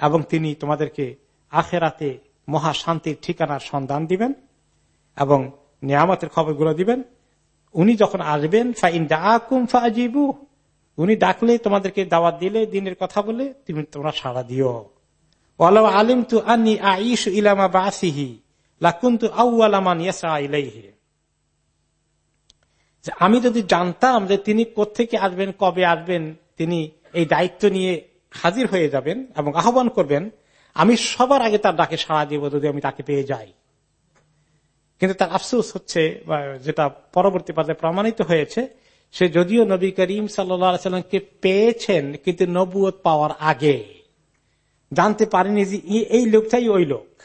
এবং তিনি তোমাদেরকে আখেরাতে মহা শান্তির ঠিকানার সন্ধান দিবেন এবং নিয়ামতের খবরগুলো দিবেন। উনি যখন আসবেন উনি ডাকলে তোমাদেরকে দাওয়াত দিলে, দিনের কথা বলে তুমি তোমরা সাড়া দিও। আলিম তু আনি আইস ইলামা বাসিহি লাকুন্তু আউআলামান ইয়াসা ইলাইহি। আমি যদি জানতাম যে তিনি কোথেকে আসবেন, কবে আসবেন, তিনি এই দায়িত্ব নিয়ে হাজির হয়ে যাবেন এবং আহ্বান করবেন, আমি সবার আগে তার ডাকে সাড়া দিব যদি আমি তাকে পেয়ে যাই। কিন্তু তার আফসোস হচ্ছে যেটা পরবর্তী পর্যায়ে প্রমাণিত হয়েছে, সে যদিও নবী করিম সাল্লামকে পেয়েছেন, কিন্তু নবুয় পাওয়ার আগে। জানতে পারেনি যে এই লোকটাই ওই লোক।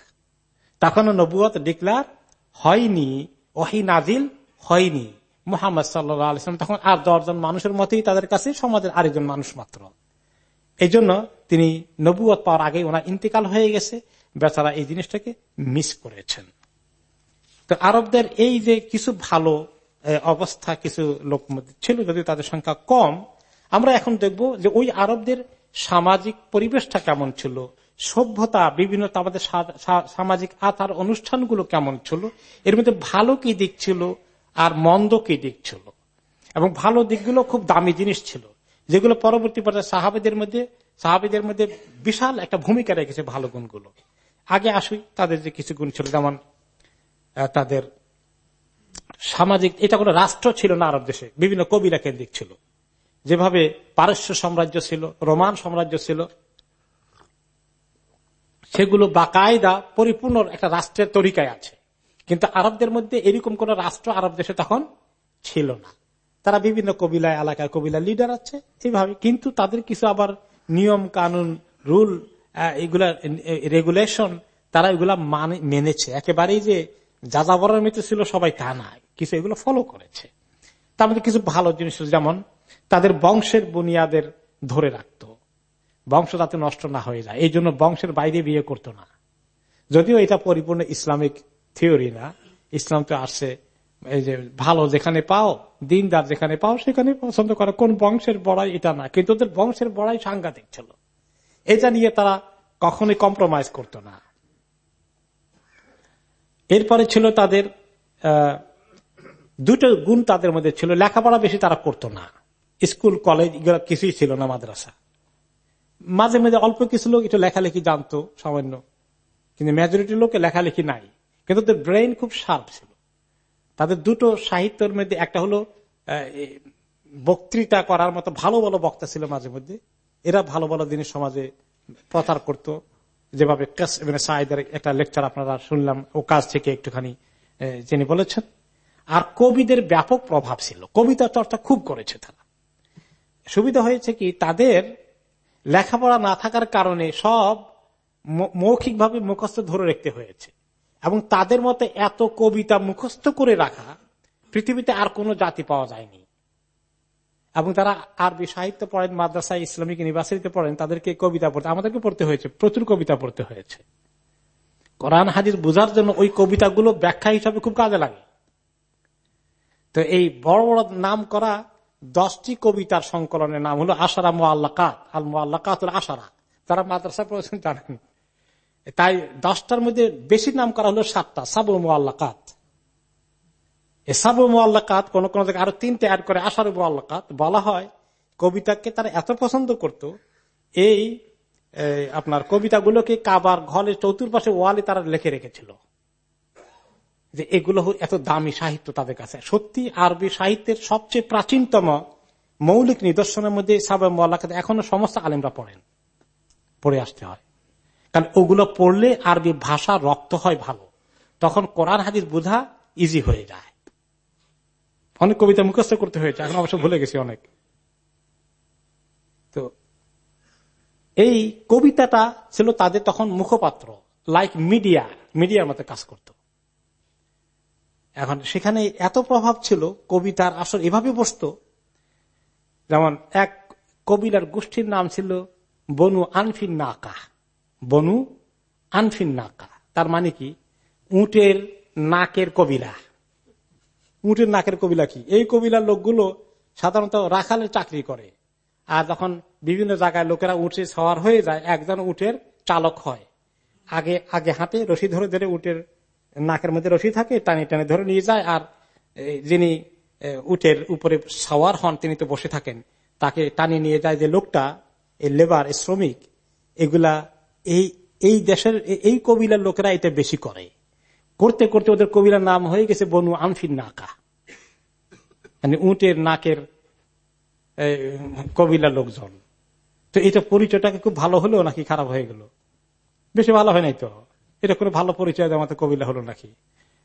তখনও নবুয়ত ডিক্লার হয়নি, ওহি নাজিল হয়নি। মোহাম্মদ সাল্লাম তখন আর দশজন মানুষের মতেই তাদের কাছে সমাজের আরেকজন মানুষ মাত্র। এই জন্য তিনি নবুয়ত পাওয়ার আগে ওনার ইন্তেকাল হয়ে গেছে, বেচারা এই জিনিসটাকে মিস করেছেন। তো আরবদের এই যে কিছু ভালো অবস্থা কিছু লোক ছিল যদি তাদের সংখ্যা কম, আমরা এখন দেখব যে ওই আরবদের সামাজিক পরিবেশটা কেমন ছিল, সভ্যতা বিভিন্ন আমাদের সামাজিক আচার অনুষ্ঠানগুলো কেমন ছিল, এর মধ্যে ভালো কি দিক ছিল আর মন্দ কি দিক ছিল? এবং ভালো দিকগুলো খুব দামি জিনিস ছিল, যেগুলো পরবর্তী পর্যায়ে সাহাবিদের মধ্যে সাহাবিদের মধ্যে বিশাল একটা ভূমিকা রেখেছে ভালো গুণগুলো। আগে আসুই, তাদের যে কিছু গুণ ছিল, যেমন তাদের সামাজিক, এটা কোনো রাষ্ট্র ছিল না আরব দেশে, বিভিন্ন কবিরা কেন্দ্রিক ছিল। যেভাবে পারস্য সাম্রাজ্য ছিল, রোমান সাম্রাজ্য ছিল, সেগুলো বাকায়দা পরিপূর্ণ একটা রাষ্ট্রের তরিকায় আছে। কিন্তু আরবদের মধ্যে এরকম কোন রাষ্ট্র আরব দেশে তখন ছিল না। তারা বিভিন্ন কবিলায়, এলাকার কবিলার লিডার আছে, এইভাবে। কিন্তু তাদের কিছু আবার নিয়ম, কানুন রুল এগুলা রেগুলেশন তারা এগুলা মেনেছে। একেবারেই যে যাযাবরের মৃত্যু ছিল, সবাই তা নাই কিছু এগুলো ফলো করেছে। তার মধ্যে কিছু ভালো জিনিস যেমন তাদের বংশের বুনিয়াদের ধরে রাখত। বংশ যাতে নষ্ট না হয়ে যায়, এই জন্য বংশের বাইরে বিয়ে করতো না। যদিও এটা পরিপূর্ণ ইসলামিক থিওরি না, ইসলাম তো আসছে এই যে ভালো যেখানে পাও, দিনদার যেখানে পাও, সেখানে পছন্দ করে। কোন বংশের বড়াই এটা না, কিন্তু ওদের বংশের বড়াই সাংঘাতিক ছিল। এটা নিয়ে তারা কখনোই কম্প্রোমাইজ করত না। এরপরে ছিল তাদের দুটো গুণ তাদের মধ্যে ছিল, লেখাপড়া বেশি তারা করতো না। স্কুল, কলেজ, এগুলো কিছুই ছিল না মাদ্রাসা। মাঝে মাঝে অল্প কিছু লোক একটু লেখালেখি জানতো, সামান্য। কিন্তু মেজরিটি লোকে লেখালেখি নাই। কিন্তু তাদের ব্রেইন খুব শার্প ছিল। তাদের দুটো সাহিত্যের মধ্যে একটা হলো বক্তৃতা করার মতো ভালো ভালো বক্তা ছিল মাঝে মধ্যে। এরা ভালো ভালো জিনিস সমাজে প্রচার করত। যেভাবে সাহেদের একটা লেকচার আপনারা শুনলাম, ও কাজ থেকে একটুখানি যিনি বলেছেন। আর কবিদের ব্যাপক প্রভাব ছিল। কবিতা চর্চা খুব করেছে তারা। সুবিধা হয়েছে কি, তাদের লেখাপড়া না থাকার কারণে সব মৌখিকভাবে মুখস্থ ধরে রাখতে হয়েছে। এবং তাদের মতে এত কবিতা মুখস্থ করে রাখা পৃথিবীতে আর কোন জাতি পাওয়া যায়নি। এবং তারা আরবি সাহিত্য পড়েন মাদ্রাসা ইসলামিক ইউনিভার্সিটিতে পড়েন, তাদেরকে কবিতা পড়তে, আমাদেরকে পড়তে হয়েছে, প্রচুর কবিতা পড়তে হয়েছে। কোরআন হাজির বোঝার জন্য ওই কবিতাগুলো ব্যাখ্যা হিসাবে খুব কাজে লাগে। তো এই বড় বড় নাম করা দশটি কবিতার সংকলনের নাম হলো আশারা মোয়াল্লাকাত আল মোয়াল্লাকাত আশারা। তারা মাদ্রাসা পড়েছেন জানেন। তাই দশটার মধ্যে বেশি নাম করা হলো সাতটা সাবু মোয়াল্লাকাত এসাবু মোয়াল্লাকাত কোন কোন জায়গায় আরও তিনটে অ্যাড করে আসার মোয়াল্লাকাত বলা হয়। কবিতাকে তারা এত পছন্দ করত, এই আপনার কবিতাগুলোকে কাবার ঘরের চতুর্পাশে ওয়ালে তারা লিখে রেখেছিল। যে এগুলো এত দামি সাহিত্য তাদের কাছে। সত্যি আরবি সাহিত্যের সবচেয়ে প্রাচীনতম মৌলিক নিদর্শনের মধ্যে সাবে মোয়াল্লাকাত এখনও সমস্ত আলেমরা পড়েন, পড়ে আসতে হয়। কারণ ওগুলো পড়লে আরবি ভাষা রক্ত হয় ভালো। তখন কোরআন, হাদিস বোঝা ইজি হয়ে যায়। অনেক কবিতা মুখস্থ করতে হয়েছে, এখন অবশ্য ভুলে গেছি অনেক। তো এই কবিতাটা ছিল তাদের তখন মুখপাত্র লাইক মিডিয়া মিডিয়ার মতো কাজ করত। এখন সেখানে এত প্রভাব ছিল, কবিতার আসল এভাবে বসত। যেমন এক কবিলার গোষ্ঠীর নাম ছিল বনু আনফিন নাকা বনু আনফিন নাকা তার মানে কি? উটের নাকের কবিলা। উটের নাকের কবিলা কি? এই কবিলার লোকগুলো সাধারণত রাখালের চাকরি করে। আর যখন বিভিন্ন জায়গায় লোকেরা উঠে সওয়ার হয়ে যায়, একজন উটের চালক হয়। আগে আগে হাতে রশি ধরে ধরে উটের নাকের মধ্যে রশি থাকে, টানি, টানে ধরে নিয়ে যায়। আর যিনি উটের উপরে সওয়ার হন, তিনি তো বসে থাকেন। তাকে টানি নিয়ে যায় যে লোকটা এই লেবার শ্রমিক, এগুলা এই এই দেশের, এই কবিলার লোকেরা এটা বেশি করে। করতে করতে ওদের কবিলার নাম হয়ে গেছে বনু আনফিন নাকা। মানে উটের, নাকের কবিলার লোকজন। তো এটা পরিচয়টাকে খুব ভালো হলো নাকি খারাপ হয়ে গেল। বেশি ভালো হয় নাই তো? এটা কোনো ভালো পরিচয় আমাদের কবিলা হলো নাকি?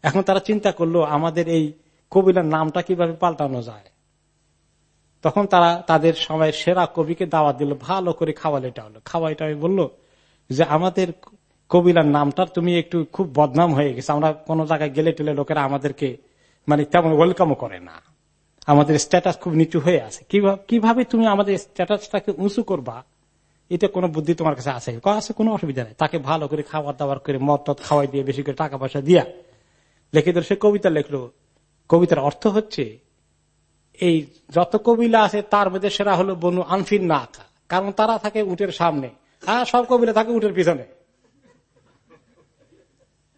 এখন তারা চিন্তা করল, আমাদের এই কবিলার নামটা কীভাবে পাল্টানো যায়? তখন তারা তাদের সময় সেরা কবিকে দাওয়াত দিল, ভালো করে খাওয়ালে এটা হলো। খাওয়াইটা বলল যে আমাদের কবিলার নামটার তুমি একটু খুব বদনাম হয়ে গেছে। আমরা কোন জায়গায় গেলে টেলে লোকেরা আমাদেরকে মানে তেমন ওয়েলকামও করে না। আমাদের স্ট্যাটাস খুব নিচু হয়ে আছে। কীভাবে তুমি আমাদের স্ট্যাটাসটাকে উঁচু করবা? এটা কোনো বুদ্ধি তোমার কাছে আছে? আছে, কোনো অসুবিধা নেই। তাকে ভালো করে খাবার দাবার করে মদ টদ খাওয়াই দিয়ে বেশি করে টাকা পয়সা দিয়া লেখে ধরে সে কবিতা লেখলো। কবিতার অর্থ হচ্ছে, এই যত কবিলা আছে তার মধ্যে সেরা হলো বনু আনফিন না কারণ তারা থাকে উটের সামনে। হ্যাঁ সব কবিলা থাকে উটের পিছনে।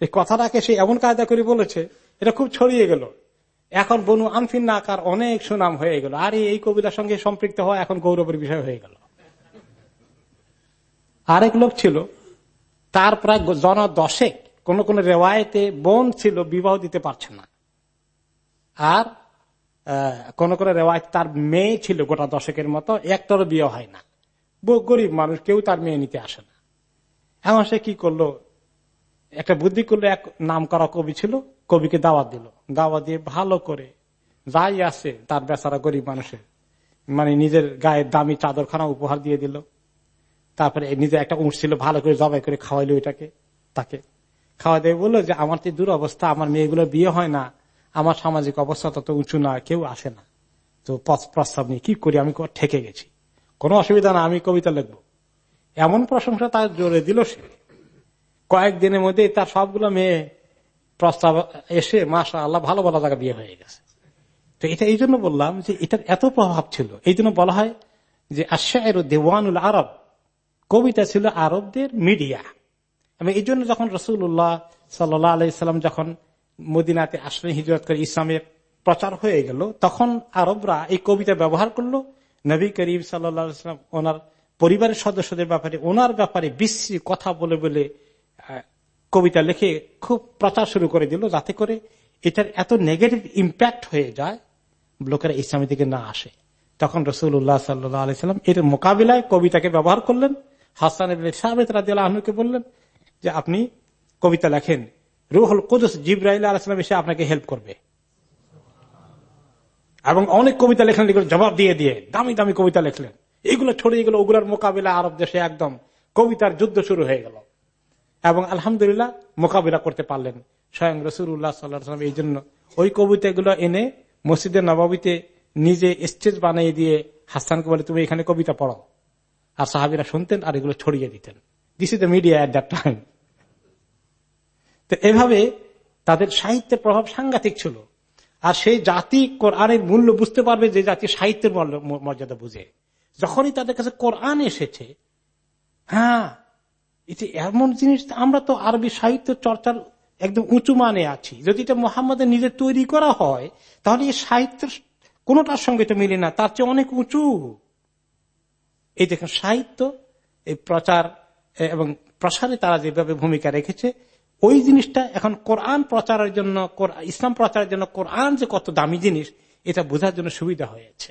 এই কথাটাকে সে এমন কায়দা করে বলেছে, এটা খুব ছড়িয়ে গেল। এখন বনু আনফিন না আকার অনেক সুনাম হয়ে গেল। আর এই কবিতার সঙ্গে সম্পৃক্ত হওয়া এখন গৌরবের বিষয় হয়ে গেল। আরেক লোক ছিল, তার প্রায় জন দশেক কোন কোন রেওয়ায়তে বোন ছিল, বিবাহ দিতে পারছে না। আর কোন কোন রেওয়ায়ত তার মেয়ে ছিল গোটা দশকের মতো, একটারও বিয়ে হয় না। গরিব মানুষ, কেউ তার মেয়ে নিতে আসে না। এমন সে কি করল? একটা বুদ্ধি করল, এক নাম করা কবি ছিল, কবিকে দাওয়াত দিল। দাওয়া দিয়ে ভালো করে যাই আছে, তার বেচারা গরিব মানুষের মানে নিজের গায়ের দামি চাদরখানা উপহার দিয়ে দিল। তারপরে নিজে একটা উঠ ছিল, ভালো করে জবাই করে খাওয়াইলো ওইটাকে, তাকে। খাওয়া দিয়ে বলল যে, আমার তো দূর অবস্থা আমার মেয়েগুলো বিয়ে হয় না, আমার সামাজিক অবস্থা তত উঁচু না, কেউ আসে না। তো প্রস্তাব নিয়ে কি করি, আমি ঠেকে গেছি। কোনো অসুবিধা না, আমি কবিতা লিখব। এমন প্রশংসা তার জোরে দিল সে। কয়েকদিনের মধ্যে তার সবগুলো মেয়ে প্রস্তাব এসে মাসা আল্লাহ ভালো ভালো জায়গা বিয়ে হয়ে গেছে। তো এটা এই জন্য বললাম যে এটার এত প্রভাব ছিল। এই জন্য বলা হয় যে আশায়ের দেওয়ানুল আরব, কবিতা ছিল আরবদের মিডিয়া। এবং এই জন্য যখন রসুল্লাহ সাল্লাহ আলাইসাল্লাম যখন মদিনাতে আসলে হিজরত করে ইসলামের প্রচার হয়ে গেল, তখন আরবরা এই কবিতা ব্যবহার করল। নবী করিম সাল্লাম ওনার পরিবারের সদস্যদের ব্যাপারে, ওনার ব্যাপারে বিশ্রী কথা বলে বলে কবিতা লিখে খুব প্রচার শুরু করে দিল, যাতে করে এটার এত নেগেটিভ ইম্প্যাক্ট হয়ে যায়, লোকেরা ইসলামী দিকে না আসে। তখন রসুল্লাহ সাল্লাম এর মোকাবিলায় কবিতাকে ব্যবহার করলেন, হাসান সাহেদ আহনুকে বললেন যে, আপনি কবিতা লেখেন, রুহুল কুদুস জিব্রাইল আলাহাম এসে আপনাকে হেল্প করবে। এবং অনেক কবিতা লেখলেন এগুলো জবাব দিয়ে দিয়ে, দামি দামি কবিতা লেখলেন। এগুলো ছড়িয়ে গেল ওগুলোর মোকাবিলা আরব দেশে একদম কবিতার যুদ্ধ শুরু হয়ে গেল। এবং আলহামদুলিল্লাহ মোকাবিলা করতে পারলেন। স্বয়ং রসুল্লাহ সাল্লাম এই জন্য ওই কবিতাগুলো এনে মসজিদের নবাবিতে নিজে স্টেজ বানিয়ে দিয়ে হাসানকে বলে, তুমি এখানে কবিতা পড়ো। আর সাহাবিরা শুনতেন আর এগুলো ছড়িয়ে দিতেন। This is the media at that time তো এভাবে তাদের সাহিত্যের প্রভাব সাংঘাতিক ছিল। আর সেই জাতি কোরআনের মূল্য বুঝতে পারবে যে জাতি সাহিত্যের মর্যাদা বুঝে। যখনই তাদের কাছে কোরআন এসেছে হ্যাঁ এটি এমন জিনিস, আমরা তো আরবি সাহিত্য চর্চার একদম উঁচু মানে আছি। যদি এটা মোহাম্মদের নিজে তৈরি করা হয়, তাহলে এই সাহিত্য কোনটার সঙ্গে তো মিলে না, তার চেয়ে অনেক উঁচু। এই দেখেন, সাহিত্য, এই প্রচার এবং প্রসারে তারা যেভাবে ভূমিকা রেখেছে ওই জিনিসটা এখন কোরআন প্রচারের জন্য ইসলাম প্রচারের জন্য কোরআন যে কত দামি জিনিস, এটা বোঝার জন্য সুবিধা হয়েছে।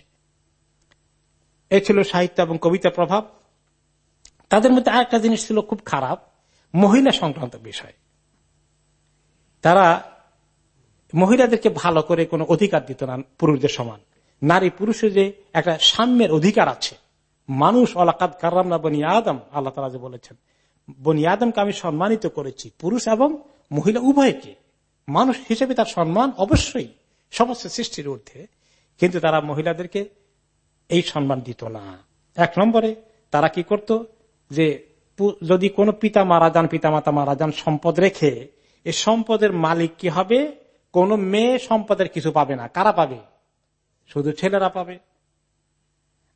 এ ছিল সাহিত্য এবং কবিতা প্রভাব। তাদের মধ্যে আরেকটা জিনিস ছিল খুব খারাপ, মহিলা সংক্রান্ত বিষয়। তারা মহিলাদেরকে ভালো করে কোনো অধিকার দিত না, পুরুষদের সমান। নারী পুরুষের যে একটা সাম্যের অধিকার আছে। মানুষ অলাকাত কারাম না বনি আদম, আল্লাহ তালা যে বলেছেন বনি আদমকে আমি সম্মানিত করেছি, পুরুষ এবং মহিলা উভয়কে। মানুষ হিসেবে তার সম্মান অবশ্যই সমস্ত সৃষ্টির ঊর্ধ্বে, কিন্তু তারা মহিলাদেরকে এই সম্মান দিত না। এক নম্বরে তারা কি করত যে যদি কোনো পিতা মারা যান পিতা মাতা মারা যান, সম্পদ রেখে এই সম্পদের মালিক কি হবে? কোন মেয়ে সম্পদের কিছু পাবে না। কারা পাবে? শুধু ছেলেরা পাবে।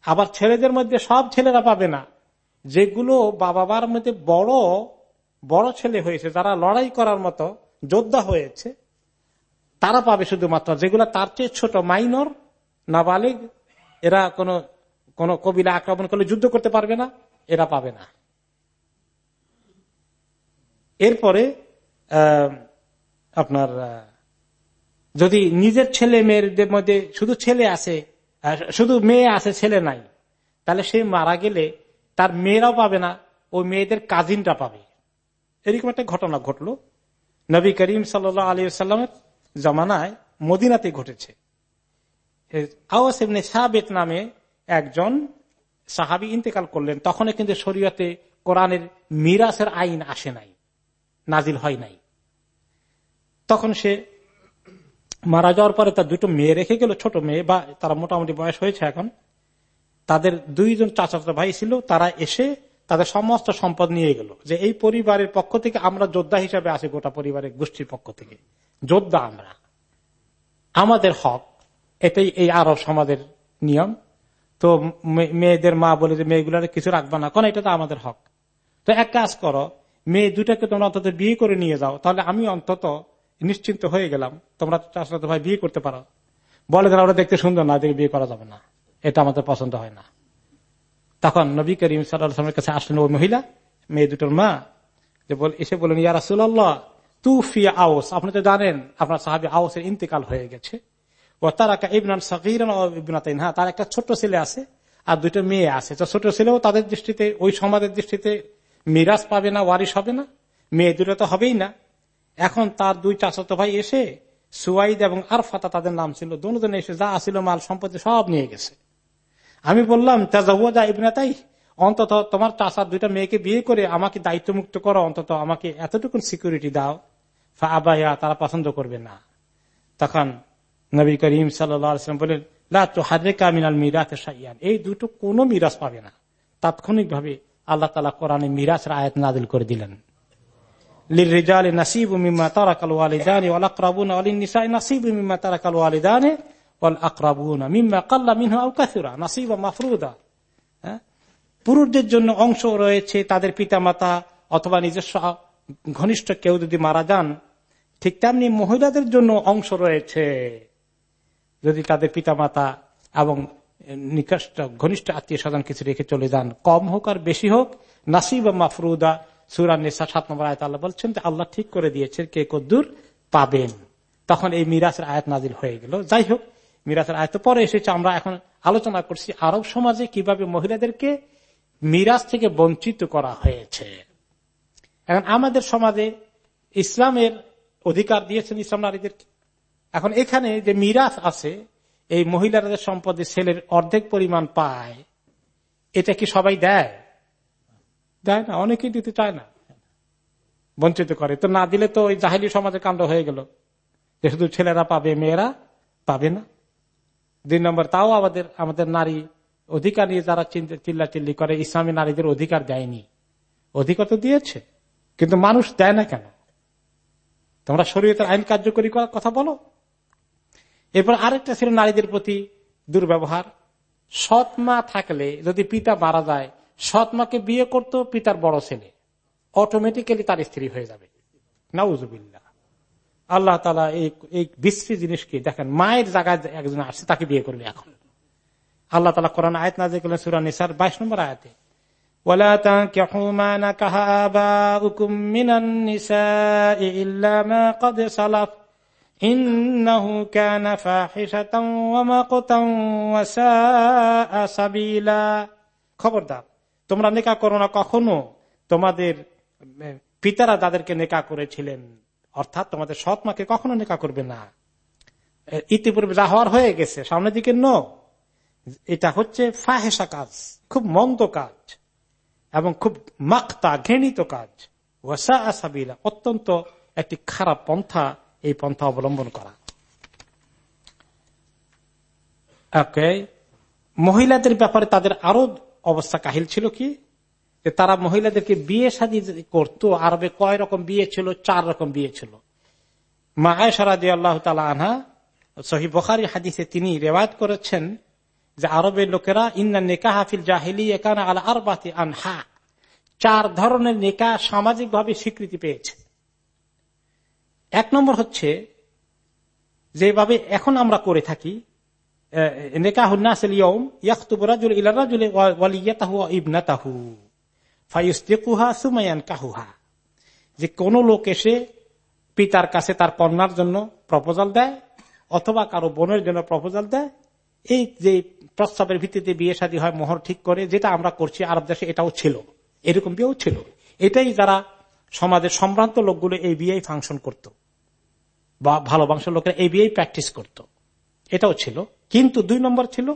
আবার ছেলেদের মধ্যে সব ছেলেরা পাবে না। যেগুলো বাবার মধ্যে বড় বড় ছেলে হয়েছে, যারা লড়াই করার মতো যোদ্ধা হয়েছে, তারা পাবে শুধুমাত্র। যেগুলো তার চেয়ে ছোট, মাইনর, নাবালিগ, এরা কোন কোন কবিলা আক্রমণ করলে যুদ্ধ করতে পারবে না, এরা পাবে না। এরপরে আপনার যদি নিজের ছেলে মেয়েদের মধ্যে শুধু ছেলে আছে শুধু মেয়ে আছে, ছেলে নাই, তাহলে সে মারা গেলে তার মেয়েরাও পাবে না, ওই মেয়েদের কাজিনটা পাবে। এরকম একটা ঘটনা ঘটলো। নবী করিম সাল আলী সাল্লামের জমানায় মদিনাতে ঘটেছে। আওয়াস নামে একজন সাহাবি ইন্তেকাল করলেন। তখন কিন্তু শরীয়তে কোরআনের মিরাসের আইন আসে নাই, নাজিল হয় নাই। তখন সে মারা যাওয়ার পরে তার দুটো মেয়ে রেখে গেল, ছোট মেয়ে, বা তারা মোটামুটি বয়স হয়েছে এখন। তাদের দুইজন চাচাতো ভাই ছিল, তারা এসে তাদের সমস্ত সম্পদ নিয়ে গেল। যে এই পরিবারের পক্ষ থেকে আমরা যোদ্ধা হিসাবে আছি, গোটা পরিবারের গোষ্ঠীর পক্ষ থেকে। যোদ্ধা আমরা। আমাদের হক, এটাই এই আরব সমাজের নিয়ম। তো মেয়েদের মা বলে যে, মেয়েগুলোর কিছু রাখবা না। কোন এটা তো আমাদের হক। তো এক কাজ করো, মেয়ে দুটাকে তোমরা অন্তত বিয়ে করে নিয়ে যাও। তাহলে আমি অন্তত নিশ্চিন্ত হয়ে গেলাম, তোমরা চাষাতো ভাই বিয়ে করতে পারো। বলে তারা, ওরা দেখতে সুন্দর না, দেখে বিয়ে করা যাবে না। এটা আমাদের পছন্দ হয় না। তখন নবী করিম সাল্লামের কাছে আসলেন, ওই মহিলা, মেয়ে দুটোর মা? যে বল, এসে বলেন ইয়ারা সুল্লাহ তু ফিয়া আউস আপনি তো জানেন, আপনার সাহাবি আউসের ইন্তেকাল হয়ে গেছে। ও তার একটা ইবনান সাকিরান হ্যাঁ তার একটা ছোট্ট ছেলে আছে আর দুটো মেয়ে আছে। তো ছোট ছেলেও তাদের দৃষ্টিতে, ওই সমাজের দৃষ্টিতে মিরাজ পাবে না ওয়ারিস হবে না। মেয়ে দুটো তো হবেই না। এখন তার দুই চাচাতো ভাই এসে সুয়াইদ এবং আরফাতা তাদের নাম ছিল। দুজন এসে যা আসিল, মাল সম্পত্তি সব নিয়ে গেছে। আমি বললাম তাজা ইবনা তাই অন্তত তোমার চাষার দুইটা মেয়েকে বিয়ে করে আমাকে দায়িত্ব মুক্ত করো, অন্তত আমাকে এতটুকু সিকিউরিটি দাও। আবাইয়া তারা পছন্দ করবে না। তখন নবী করিম সাল্লাম বলেন মিনাল মিরাত এই দুটো কোনো মিরাজ পাবে না। তাৎক্ষণিক ভাবে আল্লাহ তালা কোরআনে মিরাজের আয়াত নাদিল করে দিলেন। নাসিব মিম্মা তারাকাল ওয়ালিদানি ওয়াল আকরাবুন আলী নিসাই নাসিব মিম্মা তারাকাল ওয়ালিদানে পুরুষদের জন্য অংশ রয়েছে তাদের পিতামাতা অথবা নিজস্ব ঘনিষ্ঠ কেউ যদি মারা যান, ঠিক তেমনি মহিলাদের জন্য অংশ রয়েছে যদি তাদের পিতামাতা এবং নিকষ্ট, ঘনিষ্ঠ আত্মীয় স্বজন কিছু রেখে চলে যান। কম হোক আর বেশি হোক, নাসিব মাফরুদা সুরান নেশা সাত নম্বর আয়ত আল্লাহ বলছেন আল্লাহ ঠিক করে দিয়েছে কে কদ্দুর পাবেন। তখন এই মিরাসের আয়াত নাজিল হয়ে গেল। যাই হোক মিরাসের আয়ত পরে এসেছে, আমরা এখন আলোচনা করছি আরব সমাজে কীভাবে মহিলাদেরকে মিরাজ থেকে বঞ্চিত করা হয়েছে। এখন আমাদের সমাজে ইসলামের অধিকার দিয়েছেন ইসলাম নারীদেরকে এখন এখানে যে মিরাজ আছে, এই মহিলাদের সম্পদে ছেলের অর্ধেক পরিমাণ পায়, এটা কি সবাই দেয়? দেয় না, অনেকেই দিতে চায় না। বঞ্চিত করে। তো না দিলে তো ওই জাহিলি সমাজে কাণ্ড হয়ে গেল। যে শুধু ছেলেরা পাবে, মেয়েরা পাবে না। দুই নম্বর, তাও আমাদের আমাদের নারী অধিকার নিয়ে যারা চিল্লা চিল্লি করে, ইসলামী নারীদের অধিকার দেয়নি। অধিকার তো দিয়েছে, কিন্তু মানুষ দেয় না কেন? তোমরা শরীয়তের আইন কার্যকরী করার কথা বলো। এরপর আরেকটা ছিল নারীদের প্রতি দুর্ব্যবহার। সৎ মা থাকলে যদি পিতা মারা যায় সৎ মাকে বিয়ে করতো পিতার বড় ছেলে অটোমেটিক্যালি তার স্ত্রী হয়ে যাবে। নাউজুবিল্লা আল্লাহ তালা এই বিশ্রী জিনিসকে দেখেন, মায়ের জায়গায় একজন আসছে, তাকে বিয়ে করবে এখন। আল্লাহ তালা কোরআন না যে করলেন সুরান নিসার বাইশ নম্বর আয়াতে। খবরদার, তোমরা নেকা করো না কখনো। তোমাদের পিতারা তাদেরকে নেকা করেছিলেন। অর্থাৎ তোমাদের সৎ মাকে কখনো নেকা করবে না। ইতিপূর্বে যা হওয়ার হয়ে গেছে, সামনের দিকে ন। এটা হচ্ছে ফাহেসা কাজ, খুব মন্দ কাজ এবং খুব মাক্তা ঘৃণিত কাজ। ওয়াসা আসাবিলা অত্যন্ত একটি খারাপ পন্থা, এই পন্থা অবলম্বন করা। মহিলাদের ব্যাপারে তাদের আরও অবস্থা কাহিল ছিল কি? তারা মহিলাদেরকে বিয়ে শাদী করত, আরবে কয় রকম বিয়ে ছিল? চার রকম বিয়ে ছিল। মা আয়সারা দিয়ে আল্লাহ তালা আনহা সহি বখারি হাদিসে তিনি রেওয়াজ করেছেন যে আরবের লোকেরা, ইন্না নেকা হাফিল জাহিলি একানা আল আরবাতি আনহা। চার ধরনের নেকা সামাজিক ভাবে স্বীকৃতি পেয়েছে। এক নম্বর হচ্ছে, যেভাবে এখন আমরা করে থাকি যে কোন লোক এসে পিতার কাছে তার কন্যার জন্য প্রপোজাল দেয়, অথবা কারও বোনের জন্য প্রপোজাল দেয়, এই যে প্রস্তাবের ভিত্তিতে বিয়ে শাদী হয়, মোহর ঠিক করে, যেটা আমরা করছি আরব দেশে এটাও ছিল, এরকম বিয়েও ছিল। এটাই যারা সমাজের সম্ভ্রান্ত লোকগুলো এই বিয়েই ফাংশন করত, বা ভালো বংশের লোকেরা এই বিয়েই প্র্যাকটিস করত, এটাও ছিল। কিন্তু দুই নম্বর ছিল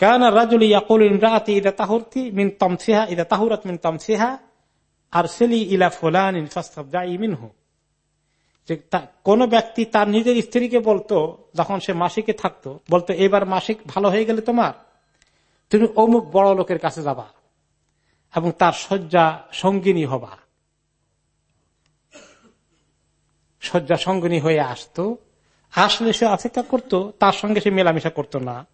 কেন ব্যক্তি তার নিজের স্ত্রীকে বলতো, যখন সে মাসিকে থাকতো, বলতো, এবার মাসিক ভালো হয়ে গেলে তোমার, তুমি অমুক বড় লোকের কাছে যাবা এবং তার শয্যা সঙ্গিনী হবা। শয্যা সঙ্গিনী হয়ে আসতো, আসলে সে অপেক্ষা করতো, তার সঙ্গে সে মেলামেশা করতো না।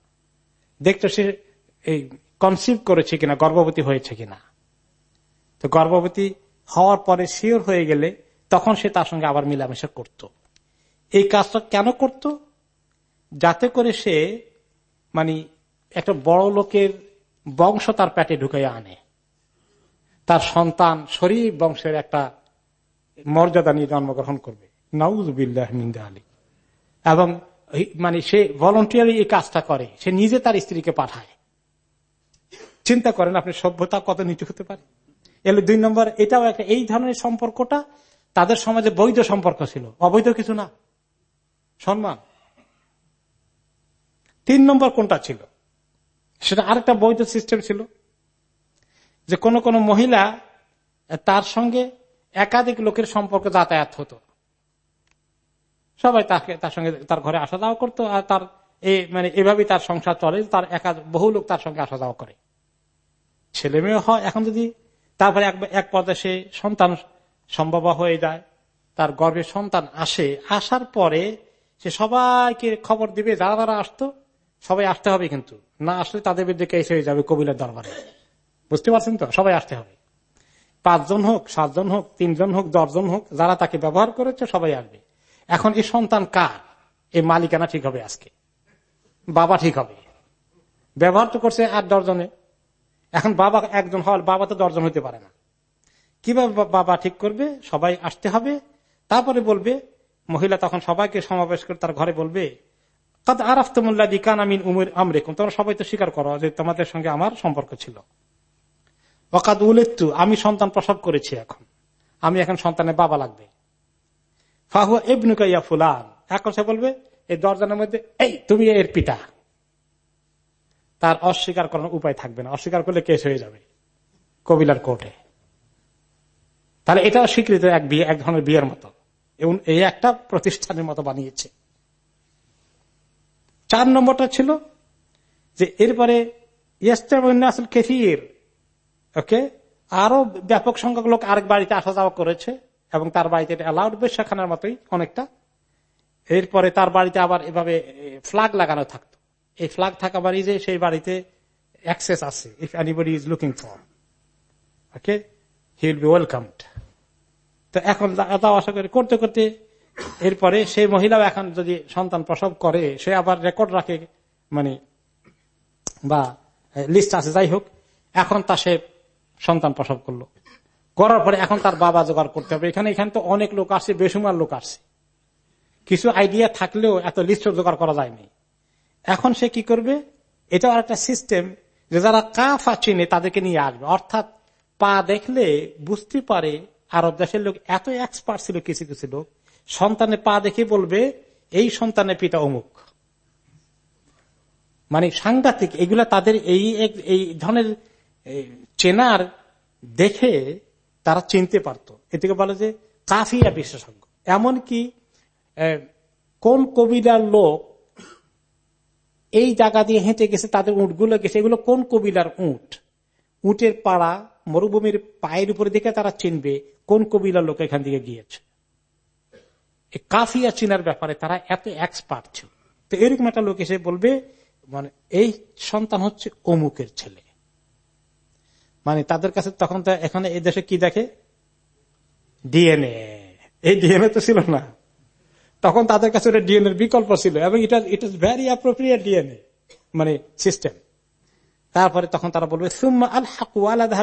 দেখতো সে, এই কনসিভ করেছে কিনা, গর্ভবতী হয়েছে কিনা। তো গর্ভবতী হওয়ার পরে শিওর হয়ে গেলে তখন সে তার সঙ্গে আবার মিলামেশা করত। এই কাজটা কেন করত? যাতে করে সে মানে একটা বড় লোকের বংশ তার পেটে ঢুকাইয়া আনে। তার সন্তান শরীর বংশের একটা মর্যাদা নিয়ে জন্মগ্রহণ করবে। নাউজবিল্লাহ আলী এবং মানে সে ভলন্টিয়ারি এই কাজটা করে। সে নিজে তার স্ত্রীকে পাঠায়। চিন্তা করেন আপনি, সভ্যতা কত নিচু হতে পারে? এলে দুই নম্বর, এটাও একটা, এই ধরনের সম্পর্কটা তাদের সমাজে বৈধ সম্পর্ক ছিল। অবৈধ কিছু না। সম্মান। তিন নম্বর কোনটা ছিল? সেটা আরেকটা বৈধ সিস্টেম ছিল। যে কোন কোন মহিলা তার সঙ্গে একাধিক লোকের সম্পর্ক যাতায়াত হতো। সবাই তাকে, তার সঙ্গে তার ঘরে আসা যাওয়া করতো, আর তার মানে এভাবে তার সংসার চলে, তার একা বহু লোক তার সঙ্গে আসা যাওয়া করে। ছেলে মেয়ে হয়, এখন যদি তারপরে এক পর্যায়ে সে সন্তান সম্ভব হয়ে যায়, তার গর্ভের সন্তান আসে, আসার পরে সে সবাইকে খবর দিবে, যারা যারা আসতো, সবাই আসতে হবে কিন্তু। না আসলে তাদের বিরুদ্ধে কেস হয়ে যাবে কবিলের দরবারে। বুঝতে পারছেন তো? সবাই আসতে হবে। পাঁচজন হোক, সাতজন হোক, তিনজন হোক, দশজন হোক, যারা তাকে ব্যবহার করেছে, সবাই আসবে। এখন এই সন্তান কার? এই মালিকানা ঠিক হবে আজকে? বাবা ঠিক হবে। ব্যবহার তো করছে আট দশজনে এখন বাবা একজন হল বাবা তো দশজন হতে পারে না। কীভাবে বাবা ঠিক করবে? সবাই আসতে হবে। তারপরে বলবে, মহিলা তখন সবাইকে সমাবেশ করে তার ঘরে বলবে, কাদ আরাফতমুল্লা দিকান আমিন উমর আমরেকুম। তোমরা সবাই তো স্বীকার করো যে তোমাদের সঙ্গে আমার সম্পর্ক ছিল। অকাদ উলেত্তু আমি সন্তান প্রসব করেছি এখন। আমি এখন সন্তানের বাবা লাগবে। ফাহুয়া এবনুকাইয়া ফুলান। এখন সে বলবে? এই দরজানের মধ্যে, এই, তুমি এর পিতা। তার অস্বীকার করার উপায় থাকবে না। অস্বীকার করলে কেস হয়ে যাবে কবিলার কোর্টে। তাহলে এটা স্বীকৃত এক বিয়ে, এক ধরনের বিয়ের মতো। এবং এই একটা প্রতিষ্ঠানের মতো বানিয়েছে। চার নম্বরটা ছিল যে এরপরে কেফির ওকে, আরও ব্যাপক সংখ্যক লোক আরেক বাড়িতে আসা যাওয়া করেছে। এবং তার বাড়িতে অ্যালাউড বেশাখানার মতোই অনেকটা। এরপরে তার বাড়িতে আবার এভাবে ফ্লাগ লাগানো থাকতো। এই ফ্লাগ থাকা বাড়ি যে, সেই বাড়িতে অ্যাক্সেস আছে if anybody is looking for okay he will be welcomed তো এখন যাওয়া আশা করে করতে করতে এরপরে সেই মহিলাও এখন যদি সন্তান প্রসব করে, সে আবার রেকর্ড রাখে মানে বা লিস্ট আছে। যাই হোক, এখন তা সে সন্তান প্রসব করল। করার পরে এখন তার বাবা জোগাড় করতে হবে। এখানে এখানে তো অনেক লোক আসছে বেসুমার লোক আসছে কিছু আইডিয়া থাকলেও এত লিস্ট জোগাড় করা যায়নি এখন সে কি করবে? এটা একটা সিস্টেম যে যারা কাফা চিনে তাদেরকে নিয়ে আসবে। অর্থাৎ পা দেখলে বুঝতে পারে আরব দেশের লোক এত এক্সপার্ট ছিল, কিছু কিছু লোক। সন্তানের পা দেখে বলবে, এই সন্তানের পিতা অমুক। মানে সাংঘাতিক, এগুলা তাদের এই এই ধরনের চেনার দেখে তারা চিনতে পারত। এদিকে বলে যে কাফিয়া বিশেষজ্ঞ। এমনকি কোন কবিলার লোক এই জায়গা দিয়ে হেঁটে গেছে, তাদের উঁটগুলো গেছে, এগুলো কোন কবিলার উঁট? উটের পাড়া, মরুভূমির পায়ের উপরে দেখে তারা চিনবে কোন কবিলার লোক এখান থেকে গিয়েছে। কাফিয়া চিনার ব্যাপারে তারা এত এক্সপার্ট ছিল। তো এরকম একটা লোক এসে বলবে মানে এই সন্তান হচ্ছে অমুকের ছেলে। মানে তাদের কাছে তখন তো এখানে এই দেশে কি দেখে? ডিএনএ। এই ডিএনএ তো ছিল না। তখন তাদের কাছে ওটা ডিএনএ বিকল্প ছিল এবং এটা it is very appropriate DNA মানে সিস্টেম তারপরে তখন তারা বলবে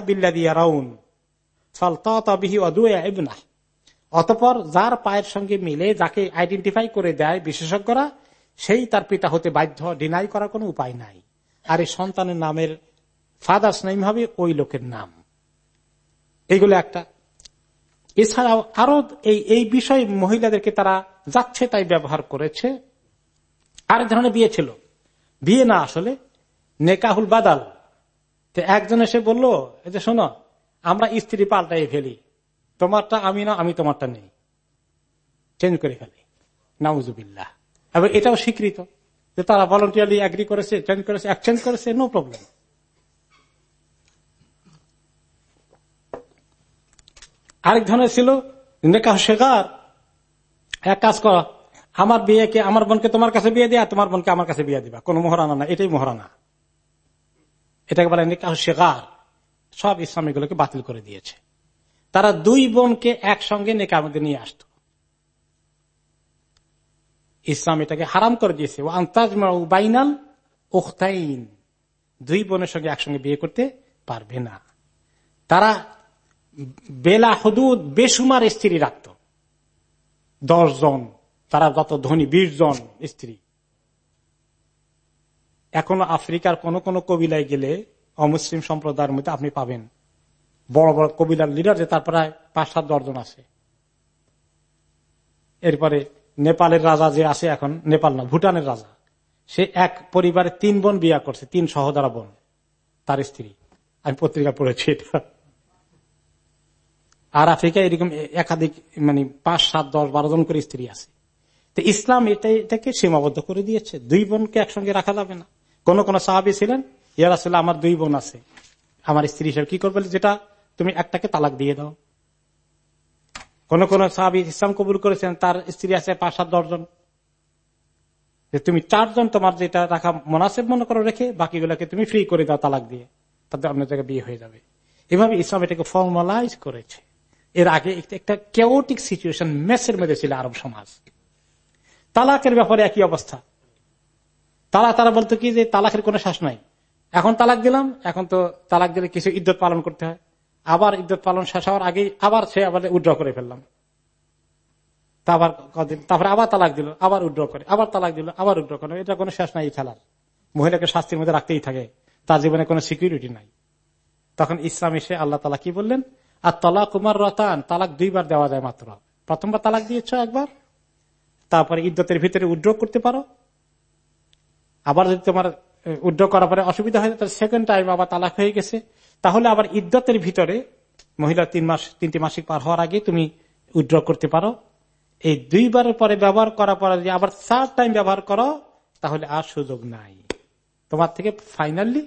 বিল্লা দিয়া রাউন অতপর যার পায়ের সঙ্গে মিলে যাকে আইডেন্টিফাই করে দেয় বিশেষজ্ঞরা, সেই তার পিতা হতে বাধ্য ডিনাই করার কোন উপায় নাই। আর এই সন্তানের নামের ফাদার্স নেম হবে ওই লোকের নাম। এইগুলো একটা। এছাড়াও আরও এই এই বিষয়ে মহিলাদেরকে তারা যাচ্ছে তাই ব্যবহার করেছে। আরেক ধরনের বিয়ে ছিল। বিয়ে না আসলে নেকাহুল বাদাল। তো একজন এসে বলল যে শোনো, আমরা স্ত্রী পাল্টাই ফেলি। তোমারটা আমি না, আমি তোমারটা নেই। চেঞ্জ করে ফেলি। নাউজুবিল্লাহ। এবার এটাও স্বীকৃত। যে তারা ভলেন্টিয়ারলি অ্যাগ্রি করেছে চেঞ্জ করেছে এক্সচেঞ্জ করেছে নো প্রবলেম আরেক ধরনের ছিল নেকাহ শেখার, এক কাজ কর, আমার বিয়েকে, আমার বোনকে তোমার কাছে বিয়ে দেয়া তোমার বোনকে আমার কাছে বিয়ে দিবা। কোন মহারানা না এটাই মহারানা। এটাকে বলে নিকাহ শেখার। সব ইসলাম এগুলোকে বাতিল করে দিয়েছে। তারা দুই বোনকে একসঙ্গে নেকার মধ্যে নিয়ে আসত। ইসলাম এটাকে হারাম করে দিয়েছে। ও বাইনাল ওখতাইন দুই বোনের সঙ্গে একসঙ্গে বিয়ে করতে পারবে না। তারা বেলা হদুদ বেসুমার স্ত্রী রাখত। দশ জন, তারা যত ধনী, বিশ জন স্ত্রী। এখনও আফ্রিকার কোন কোন কবিলায় গেলে অমুসলিম সম্প্রদায়ের মধ্যে আপনি পাবেন। বড় বড় কবিলার লিডার যে তার প্রায় পাঁচ সাত দশজন আছে। এরপরে নেপালের রাজা যে আছে এখন, নেপাল না, ভুটানের রাজা, সে এক পরিবারে তিন বোন বিয়া করছে, তিন সহদরা বোন, তার স্ত্রী। আমি পত্রিকা পড়েছি এটা। আর আফ্রিকা এরকম একাধিক মানে পাঁচ, সাত, দশ, বারো জন করে স্ত্রী আছে। তো ইসলাম এটা, এটাকে সীমাবদ্ধ করে দিয়েছে। দুই বোনকে একসঙ্গে রাখা যাবে না। কোন কোন সাহাবি ছিলেন ইয়ার আসলে আমার দুই বোন আছে। আমার স্ত্রী হিসেবে কি করবে? যেটা তুমি একটাকে তালাক দিয়ে দাও। কোন কোন সাহাবি ইসলাম কবুল করেছেন, তার স্ত্রী আছে পাঁচ, সাত দশজন তুমি চারজন তোমার যেটা রাখা মনাসেব মনে করো রেখে, বাকিগুলোকে তুমি ফ্রি করে দাও তালাক দিয়ে। তাদের অন্য জায়গায় বিয়ে হয়ে যাবে। এভাবে ইসলাম এটাকে ফর্মালাইজ করেছে। এর আগে একটা কেওটিক সিচুয়েশন মেসের মধ্যে ছিল আরব সমাজ। তালাকের ব্যাপারে একই অবস্থা। তালা, তারা বলতো কি যে তালাকের কোনো শ্বাস নাই। এখন তালাক দিলাম, এখন তো তালাক দিলে কিছু ইদ্যত পালন করতে হয়। আবার ইদ্যত পালন শেষ হওয়ার আগেই আবার সে আবার উড্র করে ফেললাম। তারপর কদিন, তারপরে আবার তালাক দিল, আবার উড্র করে, আবার তালাক দিল, আবার উড্র করে। এটা কোনো শেষ নাই খেলার। মহিলাকে শাস্তির মধ্যে রাখতেই থাকে। তার জীবনে কোনো সিকিউরিটি নাই। তখন ইসলাম এসে আল্লাহ তালা কি বললেন? আর তলাক কুমার রতান তালাক দুইবার দেওয়া যায় মাত্র। প্রথমবার তালাক দিয়েছ একবার, তারপরে ইদ্যতের ভিতরে উড্র করতে পারো। আবার যদি তোমার উড্র করার পরে অসুবিধা হয়, তাহলে সেকেন্ড টাইম আবার তালাক হয়ে গেছে। তাহলে আবার ইদ্যতের ভিতরে মহিলা তিন মাস, তিনটি মাসিক পার হওয়ার আগে তুমি উড্র করতে পারো। এই দুইবারের পরে ব্যবহার করার পরে যদি আবার থার্ড টাইম ব্যবহার করো, তাহলে আর সুযোগ নাই। তোমার থেকে ফাইনালি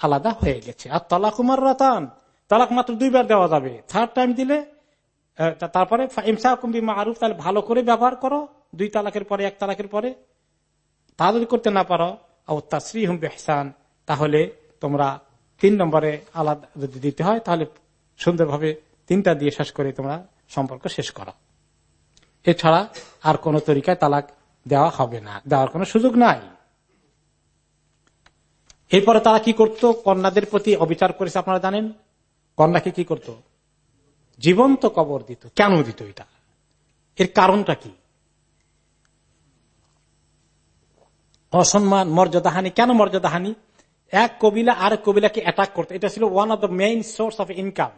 আলাদা হয়ে গেছে। আর তলাক কুমার রতান তালাক মাত্র দুইবার দেওয়া যাবে। থার্ড টাইম দিলে তারপরে আরুফ তাহলে ভালো করে ব্যবহার করো। দুই তালাকের পরে, এক তালাকের পরে। তা যদি করতে না পারো। তাশ্রী হুম বেহসান, তাহলে তোমরা তিন নম্বরে আলাদা যদি দিতে হয়, তাহলে সুন্দরভাবে তিনটা দিয়ে শেষ করে তোমরা সম্পর্ক শেষ করো। এছাড়া আর কোন তরিকায় তালাক দেওয়া হবে না। দেওয়ার কোনো সুযোগ নাই। এরপরে তারা কি করত? কন্যাদের প্রতি অবিচার করেছে, আপনারা জানেন? কন্যাকে কি করত? জীবন্ত কবর দিত। কেন দিত এটা? এর কারণটা কি? অসম্মান, মর্যাদাহানি। কেন মর্যাদাহানি? এক কবিলা আর কবিলাকে অ্যাটাক করতো। এটা ছিল one of the main source of income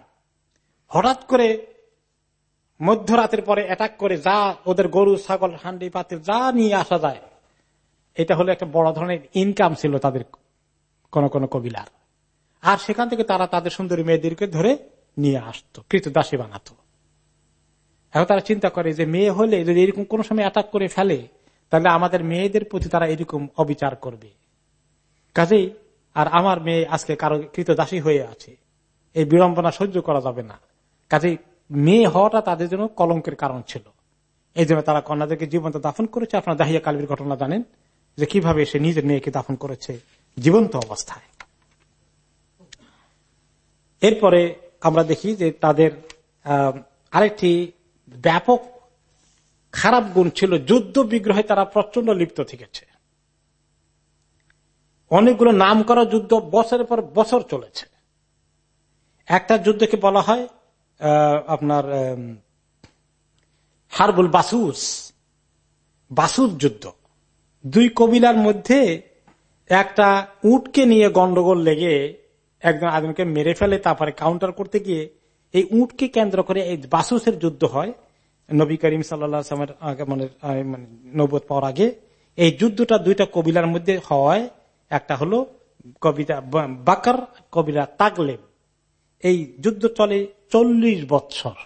হঠাৎ করে মধ্যরাতের পরে অ্যাটাক করে যা ওদের গরু, ছাগল হান্ডি পাতিল, যা নিয়ে আসা যায়, এটা হলো একটা বড় ধরনের ইনকাম ছিল তাদের কোন কোন কবিলার। আর সেখান থেকে তারা তাদের সুন্দরী মেয়েদেরকে ধরে নিয়ে আসতো কৃত দাসী বানাতো। এখন তারা চিন্তা করে যে মেয়ে হলে যদি এরকম কোন সময় অ্যাটাক করে ফেলে, তাহলে আমাদের মেয়েদের প্রতি তারা এরকম অবিচার করবে। কাজেই আর আমার মেয়ে আজকে কারও কৃত দাসী হয়ে আছে, এই বিড়ম্বনা সহ্য করা যাবে না। কাজেই মেয়ে হওয়াটা তাদের জন্য কলঙ্কের কারণ ছিল। এই জন্য তারা কন্যাদেরকে জীবন্ত দাফন করেছে। আপনার দাহিয়া কালবির ঘটনা জানেন যে কীভাবে সে নিজের মেয়েকে দাফন করেছে জীবন্ত অবস্থায়। এরপরে আমরা দেখি যে তাদের আরেকটি ব্যাপক খারাপ গুণ ছিল, যুদ্ধ বিগ্রহে তারা প্রচণ্ড লিপ্ত থেকেছে। অনেকগুলো নাম করা যুদ্ধ বছরের পর বছর চলেছে। একটা যুদ্ধকে বলা হয় আপনার হারবুল বাসুস বাসুস যুদ্ধ। দুই কবিলার মধ্যে একটা উটকে নিয়ে গন্ডগোল লেগে একজন আদমকে মেরে ফেলে, তারপরে কাউন্টার করতে গিয়ে এই উটকে কেন্দ্র করে এই বাসুসের যুদ্ধ হয়। নবী করিম সাল্লামের মানে নবত পাওয়ার আগে এই যুদ্ধটা দুইটা কবিলার মধ্যে হয়। একটা হলো কবিতা বাকার কবিরা তাগলেব। এই যুদ্ধ চলে চল্লিশ বৎসর।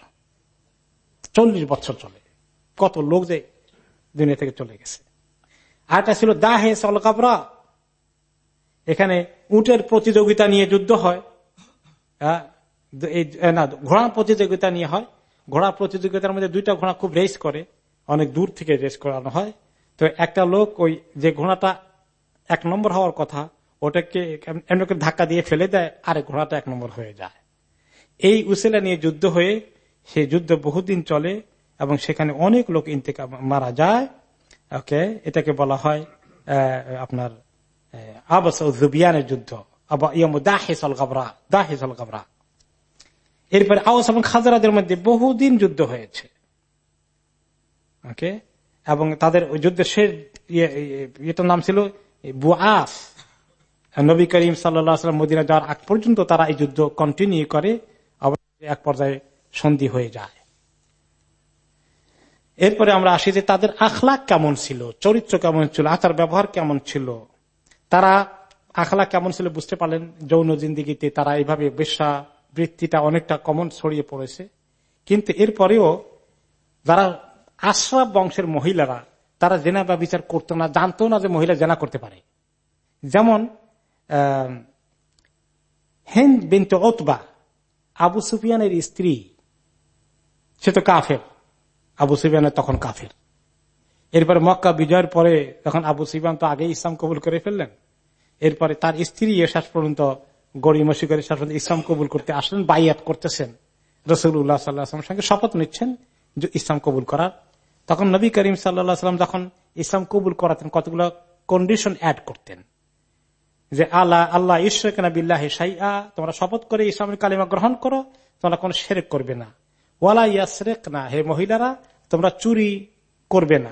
চল্লিশ বছর চলে। কত লোক যে দুনিয়া থেকে চলে গেছে। আরটা ছিল দাহে সলকাবরা। এখানে উটের প্রতিযোগিতা নিয়ে যুদ্ধ হয়। না ঘোড়া প্রতিযোগিতা নিয়ে হয়। ঘোড়া প্রতিযোগিতার মধ্যে দুইটা ঘোড়া খুব রেস করে, অনেক দূর থেকে রেস করানো হয়। তো একটা লোক ওই যে ঘোড়াটা এক নম্বর হওয়ার কথা, ওটাকে এমনি ধাক্কা দিয়ে ফেলে দেয়, আর ঘোড়াটা এক নম্বর হয়ে যায়। এই উসেলা নিয়ে যুদ্ধ হয়ে, সে যুদ্ধ বহুদিন চলে এবং সেখানে অনেক লোক ইন্তেকা মারা যায়। ওকে, এটাকে বলা হয় আপনার আবাসবিয়ানের যুদ্ধ এরপরে আওয়াস এবং খাজরাদের মধ্যে বহুদিন যুদ্ধ হয়েছে ওকে এবং তাদের যুদ্ধের শেষ ইয়েটার নাম ছিল বুয়াস নবী করিম সাল্লাম মদিনা যাওয়ার আগ পর্যন্ত তারা এই যুদ্ধ কন্টিনিউ করে এক পর্যায়ে সন্ধি হয়ে যায় এরপরে আমরা আসি যে তাদের আখলাক কেমন ছিল চরিত্র কেমন ছিল আচার ব্যবহার কেমন ছিল তারা আখলা কেমন ছিল বুঝতে পারলেন, যৌন জিন্দিগিতে তারা এইভাবে বেশা বৃত্তিটা অনেকটা কমন ছড়িয়ে পড়েছে। কিন্তু এরপরেও যারা আশ্রাব বংশের মহিলারা, তারা জেনা বা বিচার করতো না, জানতো না যে মহিলা জেনা করতে পারে। যেমন হেন্দ বিন্ত ওতবা, আবু সুফিয়ানের স্ত্রী, সে তো কাফের। আবু সুফিয়ানের তখন কাফের। এরপরে মক্কা বিজয়ের পরে তখন আবু সুফিয়ান তো আগে ইসলাম কবুল করে ফেললেন এরপরে তার স্ত্রী এ শেষ পর্যন্ত গরিমসি করে শেষ পর্যন্ত ইসলাম কবুল করতে আসলেন বাইয়াত করতেছেন। রসুল্লাহ সাল্লাহামের সঙ্গে শপথ নিচ্ছেন যে ইসলাম কবুল করার। তখন নবী করিম সাল্লা সাল্লাম যখন ইসলাম কবুল করাতেন, কতগুলো কন্ডিশন অ্যাড করতেন। যে আল্লাহ আল্লাহ ঈশ্বর কেনা বিল্লাহ সাইয়া তোমরা শপথ করে ইসলামের কালিমা গ্রহণ করো, তোমরা কোন সেরেক করবে না। ওয়ালা ইয়াসরেক না হে মহিলারা, তোমরা চুরি করবে না।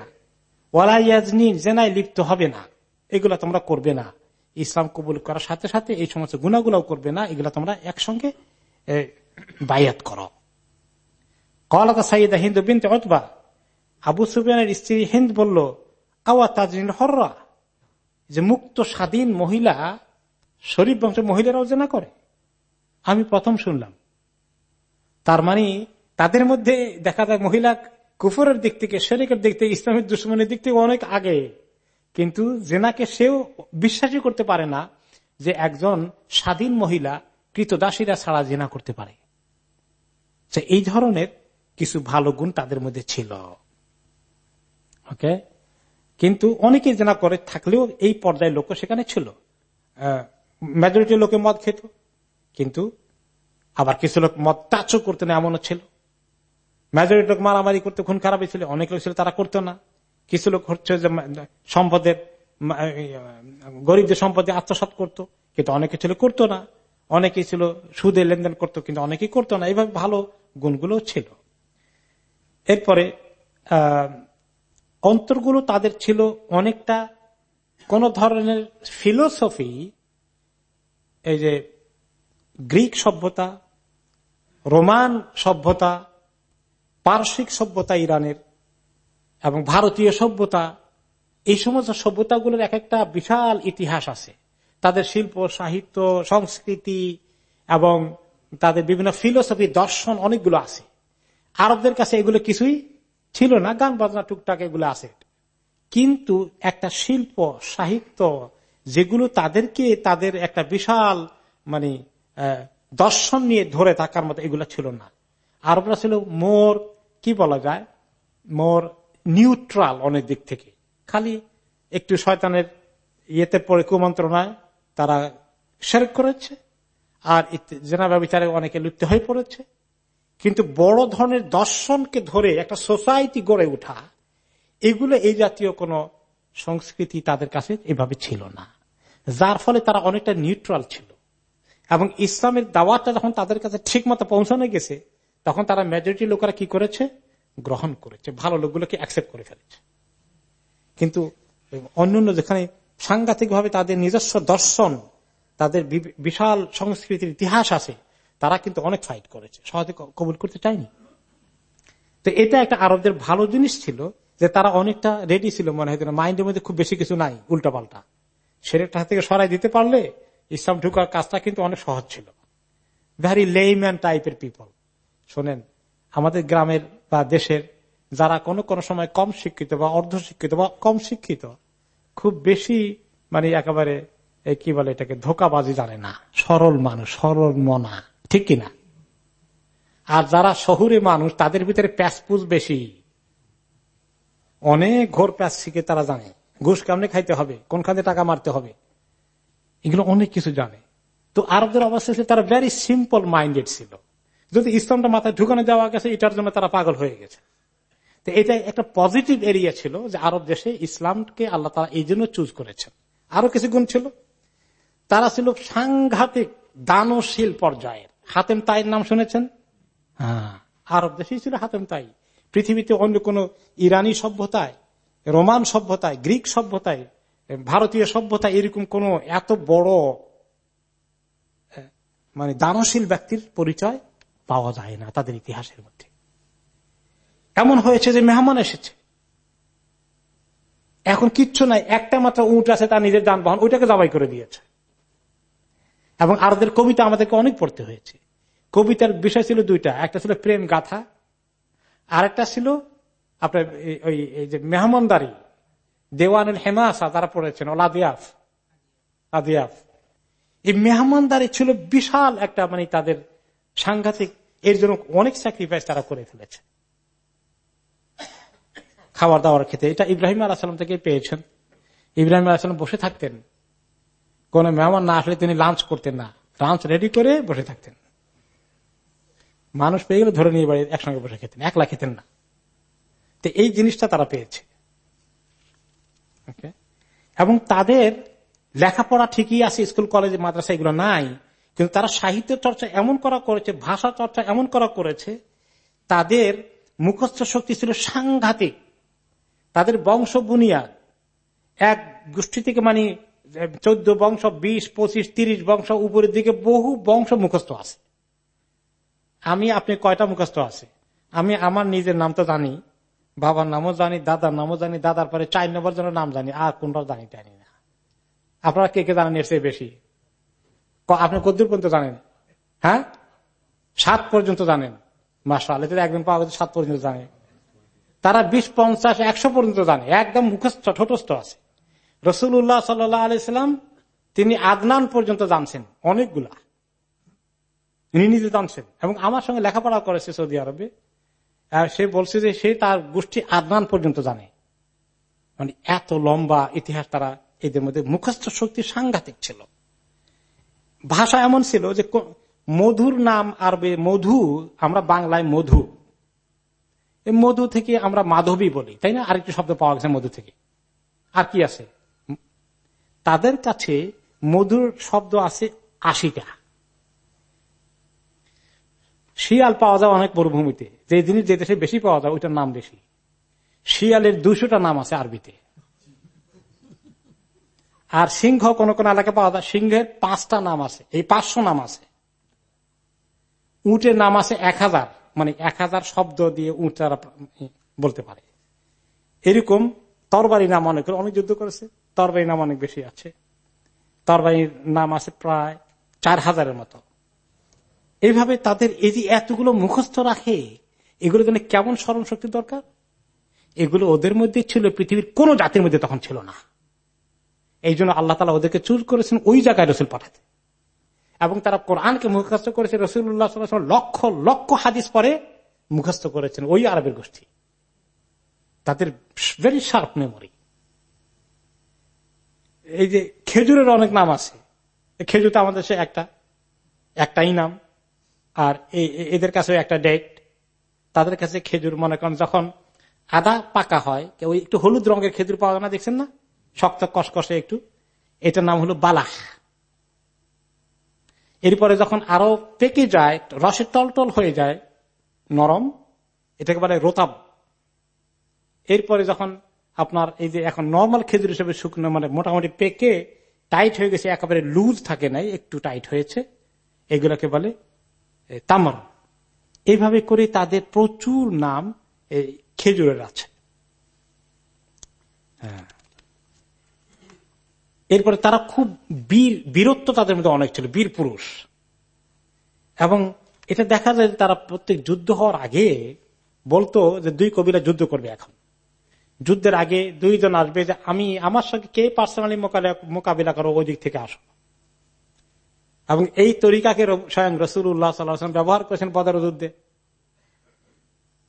ওয়ালা ইয়াজনি জেনায় লিপ্ত হবে না। এগুলা তোমরা করবে না। ইসলাম কবুল করার সাথে সাথে এই সমস্ত গুণাগুলাও করবে না, এগুলা তোমরা একসঙ্গে বায়াত করো। কলাতা সাইদা হিন্দু বিনতে অতবা আবু সুফিয়ানের স্ত্রী হিন্দ বলল, আওয়া তাজরিন হররা? যে মুক্ত, স্বাধীন মহিলা, শরীফ বংশের মহিলারাও জেনা করে। আমি প্রথম শুনলাম। তার মানে তাদের মধ্যে দেখা যায় মহিলা কুফরের দিক থেকে শরিকের দিক থেকে, ইসলামের দুশ্মনের দিক থেকে অনেক আগে। কিন্তু জেনাকে সেও বিশ্বাসই করতে পারে না যে একজন স্বাধীন মহিলা কৃতদাসীরা ছাড়া জেনা করতে পারে। এই ধরনের কিছু ভালো গুণ তাদের মধ্যে ছিল। ওকে কিন্তু অনেকে জেনা করে থাকলেও এই পর্যায়ের লোক সেখানে ছিল। মেজরিটি লোকে মদ খেত, কিন্তু আবার কিছু লোক মদ তাচও করতেন এমনও ছিল। মেজরিটি লোক মারামারি করতে, খুন খারাপ ছিল, অনেক লোক ছিল, তারা করতো না। কিছু লোক হচ্ছে যে সম্পদের গরিবদের সম্পদে আত্মসাত করতো, কিন্তু অনেকে ছিল করতো না। অনেকেই ছিল সুদে লেনদেন করতো, কিন্তু অনেকেই করতো না। এইভাবে ভালো গুণগুলো ছিল। এরপরে অন্তরগুলো তাদের ছিল অনেকটা কোন ধরনের ফিলোসফি, এই যে গ্রিক সভ্যতা, রোমান সভ্যতা পার্শ্বিক সভ্যতা ইরানের এবং ভারতীয় সভ্যতা, এই সমস্ত সভ্যতাগুলোর এক একটা বিশাল ইতিহাস আছে। তাদের শিল্প, সাহিত্য, সংস্কৃতি এবং তাদের বিভিন্ন ফিলোসফি দর্শন অনেকগুলো আছে। আরবদের কাছে এগুলো কিছুই ছিল না, গান বাজনা, টুকটাক এগুলো আছে। কিন্তু একটা শিল্প, সাহিত্য, যেগুলো তাদেরকে তাদের একটা বিশাল মানে দর্শন নিয়ে ধরে থাকার মতো এগুলো ছিল না। আরবরা ছিল মোর, কি বলা যায়? মোর নিউট্রাল অনেক দিক থেকে। খালি একটু শয়তানের ইয়েতে পড়ে কুমন্ত্রণায় তারা শের করেছে, আর জেনাবা বিচারে অনেকে লুপ্ত হয়ে পড়েছে। কিন্তু বড় ধরনের দর্শনকে ধরে একটা সোসাইটি গড়ে ওঠা, এগুলো এই জাতীয় কোন সংস্কৃতি তাদের কাছে এভাবে ছিল না। যার ফলে তারা অনেকটা নিউট্রাল ছিল। এবং ইসলামের দাওয়াতটা যখন তাদের কাছে ঠিক মতো পৌঁছানো গেছে, তখন তারা মেজরিটি লোকেরা কি করেছে? গ্রহণ করেছে, ভালো লোকগুলোকে অ্যাকসেপ্ট করে ফেলেছে। কিন্তু অন্যান্য যেখানে সাংঘাতিক ভাবে তাদের নিজস্ব দর্শন, তাদের বিশাল সংস্কৃতির ইতিহাস আছে, তারা কিন্তু অনেক ফাইট করেছে। সহজে কবুল করতে চায়নি। তো এটা একটা আরবদের ভালো জিনিস ছিল যে তারা অনেকটা রেডি ছিল মনে হয় মাইন্ডের মধ্যে খুব বেশি কিছু নাই উল্টা পাল্টা সেরেকটা থেকে সরাই দিতে পারলে ইসলাম ঢুকার কাজটা কিন্তু অনেক সহজ ছিল। ভেরি লেইম্যান টাইপের পিপল শোনেন, আমাদের গ্রামের বা দেশের যারা কোনো কোনো সময় কম শিক্ষিত বা অর্ধ শিক্ষিত বা কম শিক্ষিত, খুব বেশি মানে একেবারে কি বলে এটাকে, ধোকাবাজি জানে না। সরল মানুষ, সরল মনা। ঠিক কিনা? আর যারা শহুরে মানুষ, তাদের ভিতরে প্যাসপুস বেশি। অনেক ঘোর প্যাস শিখে তারা জানে। ঘুষ কেমনে খাইতে হবে? কোনখানে টাকা মারতে হবে? এগুলো অনেক কিছু জানে। তো আরবদের অবস্থা তারা ভেরি সিম্পল মাইন্ডেড ছিল। যদি ইসলামটা মাথায় ঢুকানো যাওয়া গেছে, এটার জন্য তারা পাগল হয়ে গেছে। তো এটা একটা পজিটিভ এরিয়া ছিল যে আরব দেশে ইসলামকে আল্লাহ তারা এই জন্য চুজ করেছেন। আরও কিছু গুণ ছিল। তারা ছিল সাংঘাতিক দানশীল পর্যায়ের। হাতেম তাইয়ের নাম শুনেছেন? হ্যাঁ। আরব দেশেই ছিল হাতেম তাই। পৃথিবীতে অন্য কোন ইরানি সভ্যতায়, রোমান সভ্যতায়, গ্রিক সভ্যতায়, ভারতীয় সভ্যতায় এরকম কোন এত বড় মানে দানশীল ব্যক্তির পরিচয় পাওয়া যায় না তাদের ইতিহাসের মধ্যে। এমন হয়েছে যে মেহমান এসেছে? এখন কিচ্ছু নাই, একটা মাত্র উঁট আছে তার নিজের যানবাহন, ওইটাকে জবাই করে দিয়েছে। এবং আরদের কবিতা আমাদেরকে অনেক পড়তে হয়েছে। কবিতার বিষয় ছিল দুইটা, একটা ছিল প্রেম গাথা আর একটা ছিল আপনার ওই যে মেহমানদারি, দেওয়ানুল হেমাসা তারা পড়েছেন ওলাদিয়াফ আদিয়াফ এই মেহমানদারি ছিল বিশাল একটা মানে তাদের সাংঘাতিক এর জন্য অনেক স্যাক্রিফাইস তারা করে ফেলেছে। খাবার দাবার খেতে। এটা ইব্রাহিম আলাহাম থেকে পেয়েছেন। ইব্রাহিম আলাহাম বসে থাকতেন। কোন মেহমান না আসলে তিনি লাঞ্চ করতেন না। লাঞ্চ রেডি করে বসে থাকতেন। মানুষ পেয়ে গেলে ধরে নিয়ে বাড়ি একসঙ্গে বসে খেতেন, একলা খেতেন না। তো এই জিনিসটা তারা পেয়েছে। এবং তাদের লেখাপড়া ঠিকই আছে, স্কুল, কলেজ, মাদ্রাসা এগুলো নাই। কিন্তু তারা সাহিত্য চর্চা এমন করা করেছে, ভাষা চর্চা এমন করা করেছে, তাদের মুখস্থ শক্তি ছিল সাংঘাতিক। তাদের বংশ বুনিয়াদ এক গোষ্ঠী থেকে মানে চোদ্দ বংশ, বিশ, পঁচিশ, তিরিশ বংশ উপরের দিকে বহু বংশ মুখস্থ আছে। আমি, আপনি কয়টা মুখস্থ আছে? আমি আমার নিজের নাম তো জানি, বাবার নামও জানি, দাদার নামও জানি, দাদার পরে চার নম্বর জনের নাম জানি, আর কোনটা জানি জানি না। আপনারা কে কে জানেন এর চেয়ে বেশি? আপনি কদ্দূর পর্যন্ত জানেন? হ্যাঁ? সাত পর্যন্ত জানেন। মাসা আল্লাহ পাওয়া গেছে সাত পর্যন্ত জানে। তারা বিশ, পঞ্চাশ, একশো পর্যন্ত জানে। একদম মুখস্থ, ঠোটস্থ আছে। রসুল্লাহ সাল্লাহ আলাইসাল্লাম তিনি আদনান পর্যন্ত জানছেন, অনেকগুলা। তিনি নিজে জানছেন। এবং আমার সঙ্গে লেখাপড়া করেছে সৌদি আরবে। সে বলছে যে সে তার গোষ্ঠী আদনান পর্যন্ত জানে। মানে এত লম্বা ইতিহাস তারা এদের মধ্যে মুখস্থ শক্তি সাংঘাতিক ছিল। ভাষা এমন ছিল যে মধুর নাম আরবে মধু, আমরা বাংলায় মধু। মধু থেকে আমরা মাধবী বলি, তাই না? আরেকটি শব্দ পাওয়া গেছে মধু থেকে। আর কি আছে? তাদের কাছে মধুর শব্দ আছে আশিটা শিয়াল পাওয়া যায় অনেক মরুভূমিতে। যে জিনিস যে দেশে বেশি পাওয়া যায়, ওইটার নাম বেশি। শিয়ালের দুশোটা নাম আছে আরবিতে। আর সিংহ কোন কোন এলাকায় পাওয়া যায়। সিংহের পাঁচটা নাম আছে। এই পাঁচশো নাম আছে। উটের নাম আছে এক হাজার। মানে এক হাজার শব্দ দিয়ে উঠ তারা বলতে পারে। এরকম তরবারি নাম অনেক অনেক যুদ্ধ করেছে। তরবারি নাম অনেক বেশি আছে। তরবারির নাম আছে প্রায় চার হাজারের মতো। এইভাবে তাদের এই যে এতগুলো মুখস্থ রাখে এগুলো জন্য কেমন স্মরণ শক্তি দরকার? এগুলো ওদের মধ্যে ছিল, পৃথিবীর কোন জাতির মধ্যে তখন ছিল না। এই জন্য আল্লাহ তালা ওদেরকে চুজ করেছেন ওই জায়গায় রসুল পাঠাতে। এবং তারা কোরআনকে মুখস্থ করেছে, রসুল্লাহ লক্ষ লক্ষ হাদিস পরে মুখস্থ করেছেন ওই আরবের গোষ্ঠী। তাদের ভেরি শার্প মেমোরি এই যে খেজুরের অনেক নাম আছে। খেজুর তো আমাদের সে একটা, একটাই নাম। আর এদের কাছে একটা ডেট তাদের কাছে খেজুর মনে করেন যখন আদা পাকা হয় ওই একটু হলুদ রঙের খেজুর পাওয়া যায় না, দেখছেন না? শক্ত কষকষে একটু। এটার নাম হলো বালাহ এরপরে যখন আরও পেকে যায় রসের টলটল হয়ে যায়, নরম, এটাকে বলে রোতাব। এরপরে যখন আপনার এই যে এখন নর্মাল খেজুর হিসেবে শুকনো মানে মোটামুটি পেকে টাইট হয়ে গেছে, একেবারে লুজ থাকে নাই, একটু টাইট হয়েছে, এগুলাকে বলে তামর। এইভাবে করে তাদের প্রচুর নাম এই খেজুরের আছে। হ্যাঁ। এরপরে তারা খুব বীর, বীরত্ব তাদের মধ্যে অনেক ছিল, বীর পুরুষ। এবং এটা দেখা যায় তারা প্রত্যেক যুদ্ধ হওয়ার আগে বলতো যে দুই কবিরা যুদ্ধ করবে এখন। যুদ্ধের আগে দুইজন আসবে যে আমি, আমার সঙ্গে কে পার্সোনালি মোকাবিলা করো, ওই দিক থেকে আসো। এবং এই তরিকাকে স্বয়ং রসুল উল্লাহ সাল্লাম ব্যবহার করেছেন বদর যুদ্ধে।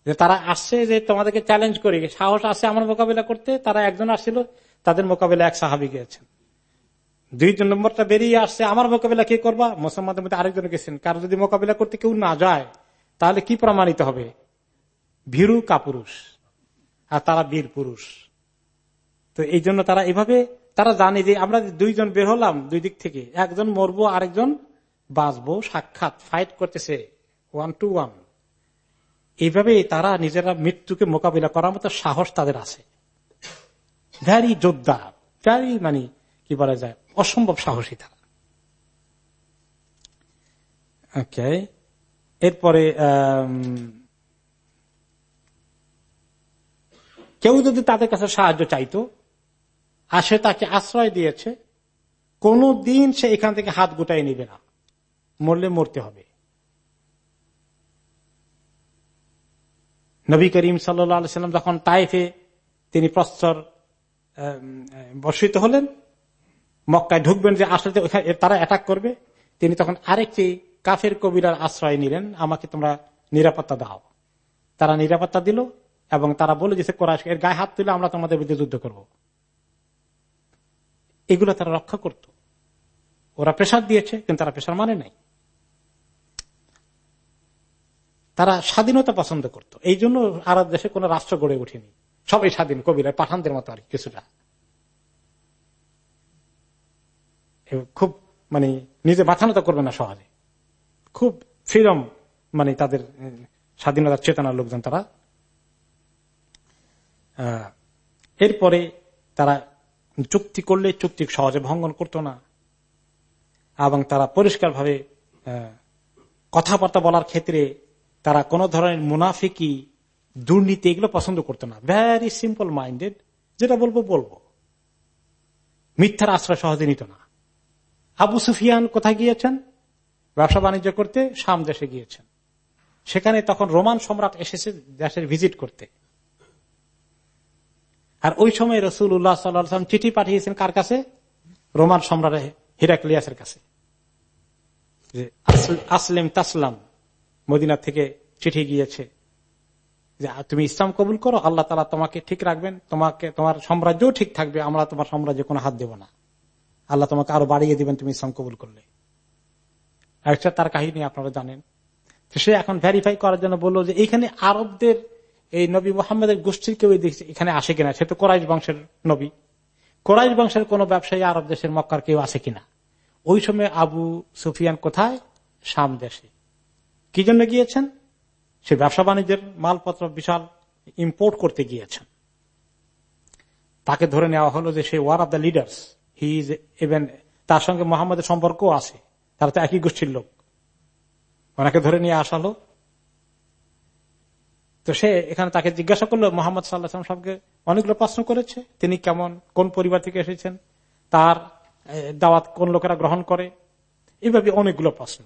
যে তারা আসছে যে তোমাদেরকে চ্যালেঞ্জ করি, সাহস আছে আমার মোকাবিলা করতে, তারা একজন আসছিল, তাদের মোকাবিলা এক সাহাবি গিয়েছেন। দুই নম্বরটা বেরিয়ে আসছে, আমার মোকাবিলা কে করবা? মুসলমানদের মধ্যে আরেকজন গেছেন। কারও যদি মোকাবিলা করতে কেউ না যায়, তাহলে কি প্রমাণিত হবে? ভীরু কাপুরুষ আর তারা বীর পুরুষ। তো এই জন্য তারা এভাবে, তারা জানে যে আমরা দুইজন বের হলাম দুই দিক থেকে, একজন মরবো, আরেকজন বাঁচবো, সাক্ষাৎ ফাইট করতেছে ওয়ান টু ওয়ান এইভাবে তারা নিজেরা মৃত্যুকে মোকাবিলা করার মতো সাহস তাদের আছে। ভ্যারি যোদ্ধা ভ্যারি মানে কি বলা যায়? অসম্ভব সাহসী তারা। এরপরে কেউ যদি তাদের কাছে সাহায্য চাইতো আসে তাকে আশ্রয় দিয়েছে, কোন দিন সে এখান থেকে হাত গুটাই নিবে না। মরলে মরতে হবে। নবী করিম সাল্লাম যখন তাইফে তিনি প্রস্তর বর্ষিত হলেন মক্কায় ঢুকবেন যে আসলে তারা অ্যাটাক করবে, তিনি তখন আরেকটি কাফের কবিরার আশ্রয় নিলেন, আমাকে তোমরা নিরাপত্তা দাও। তারা নিরাপত্তা দিল এবং তারা বলে যে কোরআশ এর গায়ে হাত তুলে আমরা তোমাদের বিরুদ্ধে যুদ্ধ করব। এগুলো তারা রক্ষা করত। ওরা প্রেশার দিয়েছে, কিন্তু তারা প্রেশার মানে নাই। তারা স্বাধীনতা পছন্দ করত। এই জন্য আরব দেশে কোন রাষ্ট্র গড়ে ওঠেনি। সবাই স্বাধীন কবিরা পাঠানদের মতো আর কিছুটা। খুব মানে নিজে মাথানত করবে না সহজে। খুব ফ্রিডম মানে তাদের স্বাধীনতার চেতনার লোকজন তারা। এরপরে তারা চুক্তি করলে চুক্তি সহজে ভঙ্গন করত না। এবং তারা পরিষ্কারভাবে কথাবার্তা বলার ক্ষেত্রে তারা কোন ধরনের মুনাফিকি, দুর্নীতি এগুলো পছন্দ করতো না। ভ্যারি সিম্পল মাইন্ডেড যেটা বলব বলব। মিথ্যার আশ্রয় সহজে নিত না। আবু সুফিয়ান কোথায় গিয়েছেন? ব্যবসা বাণিজ্য করতে শাম দেশে গিয়েছেন। সেখানে তখন রোমান সম্রাট এসেছে দেশের ভিজিট করতে। আর ওই সময় রসুল উল্লাহ সাল্লাম চিঠি পাঠিয়েছেন কার কাছে? রোমান সম্রাট হিরাক্লিয়াসের কাছে। আসলেম তাসলাম, মদিনা থেকে চিঠি গিয়েছে। যে তুমি ইসলাম কবুল করো, আল্লাহ তালা তোমাকে ঠিক রাখবেন, তোমাকে তোমার সাম্রাজ্যও ঠিক থাকবে, আমরা তোমার সাম্রাজ্যে কোনো হাত দেব না। আল্লাহ তোমাকে আরও বাড়িয়ে দিবেন, তুমি ইসলাম কবুল করলে। একটা তার কাহিনী আপনারা জানেন। সে এখন ভেরিফাই করার জন্য বলল যে এইখানে আরবদের এই নবী মোহাম্মদের গোষ্ঠীর কেউ দেখছে এখানে আসে কিনা? সে তো কোরাইশ বংশের নবী। কোরাইশ বংশের কোন ব্যবসায়ী আরব দেশের মক্কার কেউ আসে কিনা? ওই সময় আবু সুফিয়ান কোথায়? সাম দেশে। কি জন্য গিয়েছেন? সে ব্যবসা বাণিজ্যের মালপত্র বিশাল ইম্পোর্ট করতে গিয়েছেন। তাকে ধরে নেওয়া হলো যে সে one of the leaders he is even তার সঙ্গে মোহাম্মদের সম্পর্কও আছে। তারা তো একই গোষ্ঠীর লোক। ওনাকে ধরে নিয়ে আসালো তো সে এখানে তাকে জিজ্ঞাসা করল, মোহাম্মদ সাল্লাহ সবকে অনেকগুলো প্রশ্ন করেছে। তিনি কেমন, কোন পরিবার থেকে এসেছেন? তার দাওয়াত কোন লোকেরা গ্রহণ করে? এইভাবে অনেকগুলো প্রশ্ন।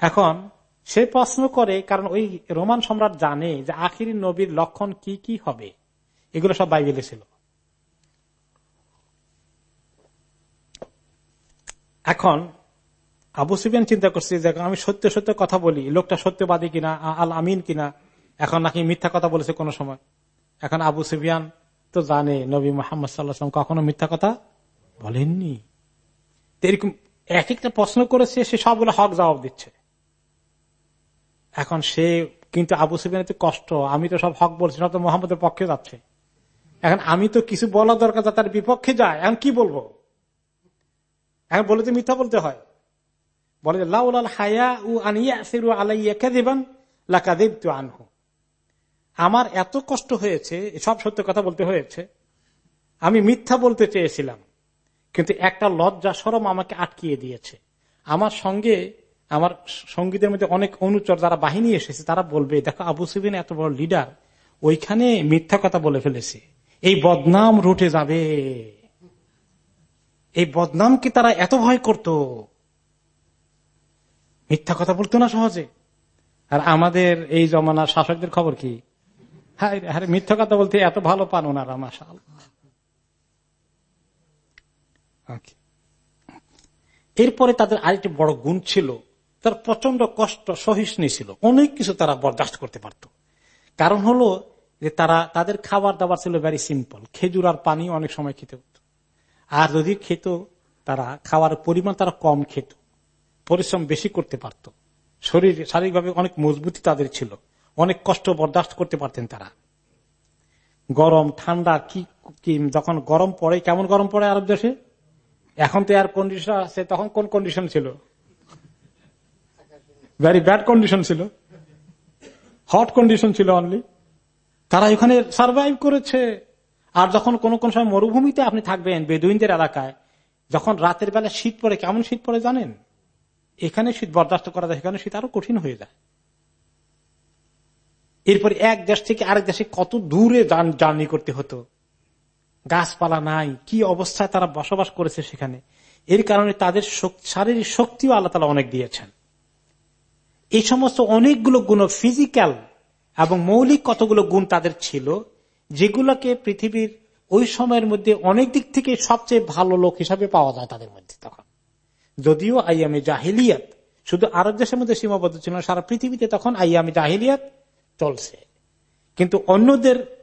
এখন সে প্রশ্ন করে, কারণ ওই রোমান সম্রাট জানে যে আখিরি নবীর লক্ষণ কি কি হবে। এগুলো সব বাইবেলে ছিল। এখন আবু সুফিয়ান চিন্তা করছে যে আমি সত্য সত্য কথা বলি, লোকটা সত্যবাদী কিনা আল আমিন কিনা, এখন নাকি মিথ্যা কথা বলেছে কোন সময়? এখন আবু সুফিয়ান তো জানে নবী মোহাম্মদ সাল্লাহাম কখনো মিথ্যা কথা বলেননি। এরকম এক একটা প্রশ্ন করেছে, সে সবগুলো হক জবাব দিচ্ছে। এখন সে কিন্তু আবু সুফিয়ানের কষ্ট, আমি তো সব হক বলছি, সব তো মোহাম্মদের পক্ষে যাচ্ছে। এখন আমি তো কিছু বলা দরকার তার বিপক্ষে যায়, এখন কি বলব? এখন বলে তো মিথ্যা বলতে হয়। বলে, লাউলাল হায়া উ আনিয়া আনহু। আমার এত কষ্ট হয়েছে, সব সত্য কথা বলতে হয়েছে, আমি মিথ্যা বলতে চেয়েছিলাম, কিন্তু একটা লজ্জা সরম আমাকে আটকিয়ে দিয়েছে। আমার সঙ্গে, আমার সঙ্গীদের মধ্যে অনেক অনুচর যারা বাহিনী এসেছে, তারা বলবে, দেখো, আবু সুবিন এত বড় লিডার ওইখানে মিথ্যা কথা বলে ফেলেছে। এই বদনাম রুটে যাবে। এই বদনামকে তারা এত ভয় করত? মিথ্যা কথা বলতো না সহজে। আর আমাদের এই জমানার শাসকদের খবর কি? হ্যাঁ মিথ্যা কথা বলতে এত ভালো পান ওনারা মাসা এরপরে তাদের আরেকটি বড় গুণ ছিল, তার প্রচণ্ড কষ্ট, সহিষ্ণু ছিল। অনেক কিছু তারা বরদাস্ত করতে পারত। কারণ হলো যে তারা, তাদের খাবার দাবার ছিল ভেরি সিম্পল খেজুর আর পানি অনেক সময় খেতে হতো। আর যদি খেত, তারা খাওয়ার পরিমাণ তারা কম খেত। পরিশ্রম বেশি করতে পারত। শরীর শারীরিকভাবে অনেক মজবুতি তাদের ছিল। অনেক কষ্ট বরদাস্ত করতে পারতেন তারা। গরম, ঠান্ডা, কি যখন গরম পড়ে, কেমন গরম পড়ে আরব দেশে? এখন তো এয়ার কন্ডিশন আছে, তখন কোন কন্ডিশন ছিল? ভেরি ব্যাড কন্ডিশন ছিল। হট কন্ডিশন ছিল অনলি তারা এখানে সার্ভাইভ করেছে। আর যখন কোন কোন সময় মরুভূমিতে আপনি থাকবেন বেদুইনদের এলাকায়, যখন রাতের বেলা শীত পড়ে, কেমন শীত পড়ে জানেন? এখানে শীত বরদাস্ত করা যায়, এখানে শীত আরও কঠিন হয়ে যায়। এরপরে এক দেশ থেকে আরেক দেশে কত দূরে জার্নি করতে হতো। গাছপালা নাই, কি অবস্থায় তারা বসবাস করেছে সেখানে। এর কারণে তাদের শারীরিক শক্তিও আল্লাহ তালা অনেক দিয়েছেন। এই সমস্ত অনেকগুলো গুণ ফিজিক্যাল এবং মৌলিক কতগুলো গুণ তাদের ছিল যেগুলোকে পৃথিবীর ওই সময়ের মধ্যে অনেক দিক থেকে সবচেয়ে ভালো লোক হিসাবে পাওয়া যায় তাদের মধ্যে তখন। যদিও আইয়ামে জাহিলিয়াত শুধু আরব দেশের মধ্যে সীমাবদ্ধ ছিল সারা পৃথিবীতে তখন আইয়ামে জাহিলিয়াত চলছে। কিন্তু অন্যদের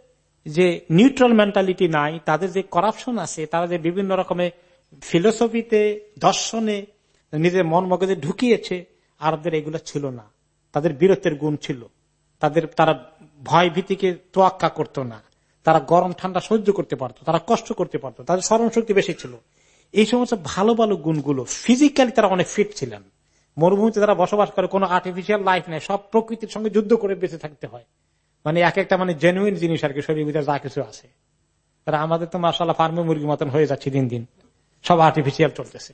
যে নিউট্রাল মেন্টালিটি নাই, তাদের যে করাপশন আছে, তারা যে বিভিন্ন রকমের ফিলোসফিতে, দর্শনে নিজের মন মগজে ঢুকিয়েছে, আরবদের এগুলো ছিল না। তাদের বীরত্বের গুণ ছিল। তাদের, তারা ভয় ভীতিকে তোয়াক্কা করতো না। তারা গরম, ঠান্ডা সহ্য করতে পারতো, তারা কষ্ট করতে পারতো, তাদের স্মরণ শক্তি বেশি ছিল। এই সমস্ত ভালো ভালো গুণগুলো ফিজিক্যালি তারা অনেক ফিট ছিলেন। মরুভূমিতে তারা বসবাস করে, কোনো আর্টিফিশিয়াল লাইফ নেই, সব প্রকৃতির সঙ্গে যুদ্ধ করে বেঁচে থাকতে হয়। মানে এক একটা মানে জেনুইন জিনিস আর কি শরীর ভিতরে যা কিছু আছে। তারা আমাদের তো মাসাল ফার্মে মুরগি মতন হয়ে যাচ্ছে দিন দিন। সব আর্টিফিশিয়াল চলতেছে।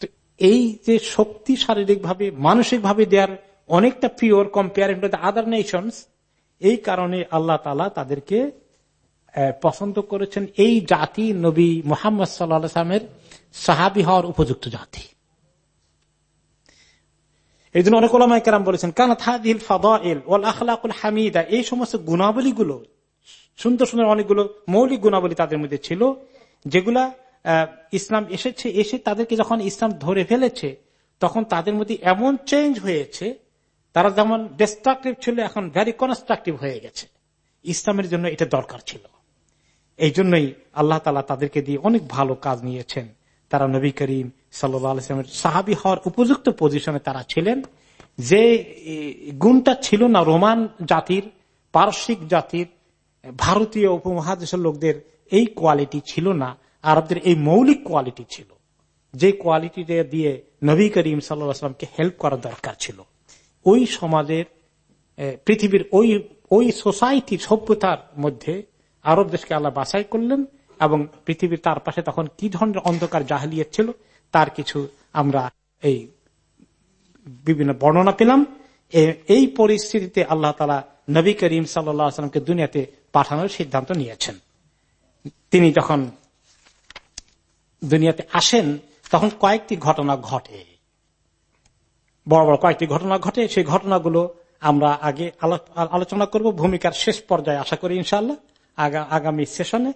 তো এই যে শক্তি শারীরিক ভাবে মানসিক ভাবে দেওয়ার অনেকটা পিওর কম্পেয়ার আদার নেশনস এই কারণে আল্লাহ তালা তাদেরকে পছন্দ করেছেন এই জাতি নবী মোহাম্মদ সাল্লামের সাহাবি হওয়ার উপযুক্ত জাতি। এই জন্য অনেক ওলামাই কেরাম বলেছেন কানাথিল ফাদাইল হামিদা এই সমস্ত গুণাবলীগুলো, সুন্দর সুন্দর অনেকগুলো মৌলিক গুণাবলী তাদের মধ্যে ছিল, যেগুলা ইসলাম এসেছে, এসে তাদেরকে যখন ইসলাম ধরে ফেলেছে, তখন তাদের মধ্যে এমন চেঞ্জ হয়েছে তারা যেমন ডিস্ট্রাকটিভ ছিল, এখন ভ্যারি কনস্ট্রাকটিভ হয়ে গেছে। ইসলামের জন্য এটা দরকার ছিল। এই জন্যই আল্লাহ তালা তাদেরকে দিয়ে অনেক ভালো কাজ নিয়েছেন। তারা নবী করিম সাল্লামের সাহাবি হওয়ার উপযুক্ত পজিশনে তারা ছিলেন। যে গুণটা ছিল না রোমান জাতির, পারসিক জাতির, ভারতীয় উপমহাদেশের লোকদের এই কোয়ালিটি ছিল না, আরবদের এই মৌলিক কোয়ালিটি ছিল। যে কোয়ালিটি দিয়ে নবী করিম সাল্লামকে হেল্প করা দরকার ছিল। ওই সমাজের পৃথিবীর ওই ওই সোসাইটির সভ্যতার মধ্যে আরব দেশকে আল্লাহ বাছাই করলেন এবং পৃথিবীর তার পাশে তখন কি ধরনের অন্ধকার জাহালিয়ত ছিল তার কিছু আমরা এই বিভিন্ন বর্ণনা পেলাম। এই পরিস্থিতিতে আল্লাহ তালা নবী করিম সাল্লামকে দুনিয়াতে পাঠানোর সিদ্ধান্ত নিয়েছেন। তিনি যখন দুনিয়াতে আসেন, তখন কয়েকটি ঘটনা ঘটে। বড় বড় কয়েকটি ঘটনা ঘটে। সেই ঘটনাগুলো আমরা আগে আলোচনা করব। ভূমিকার শেষ পর্যায়ে আশা করি ইনশাল্লাহ আগামী সেশনে।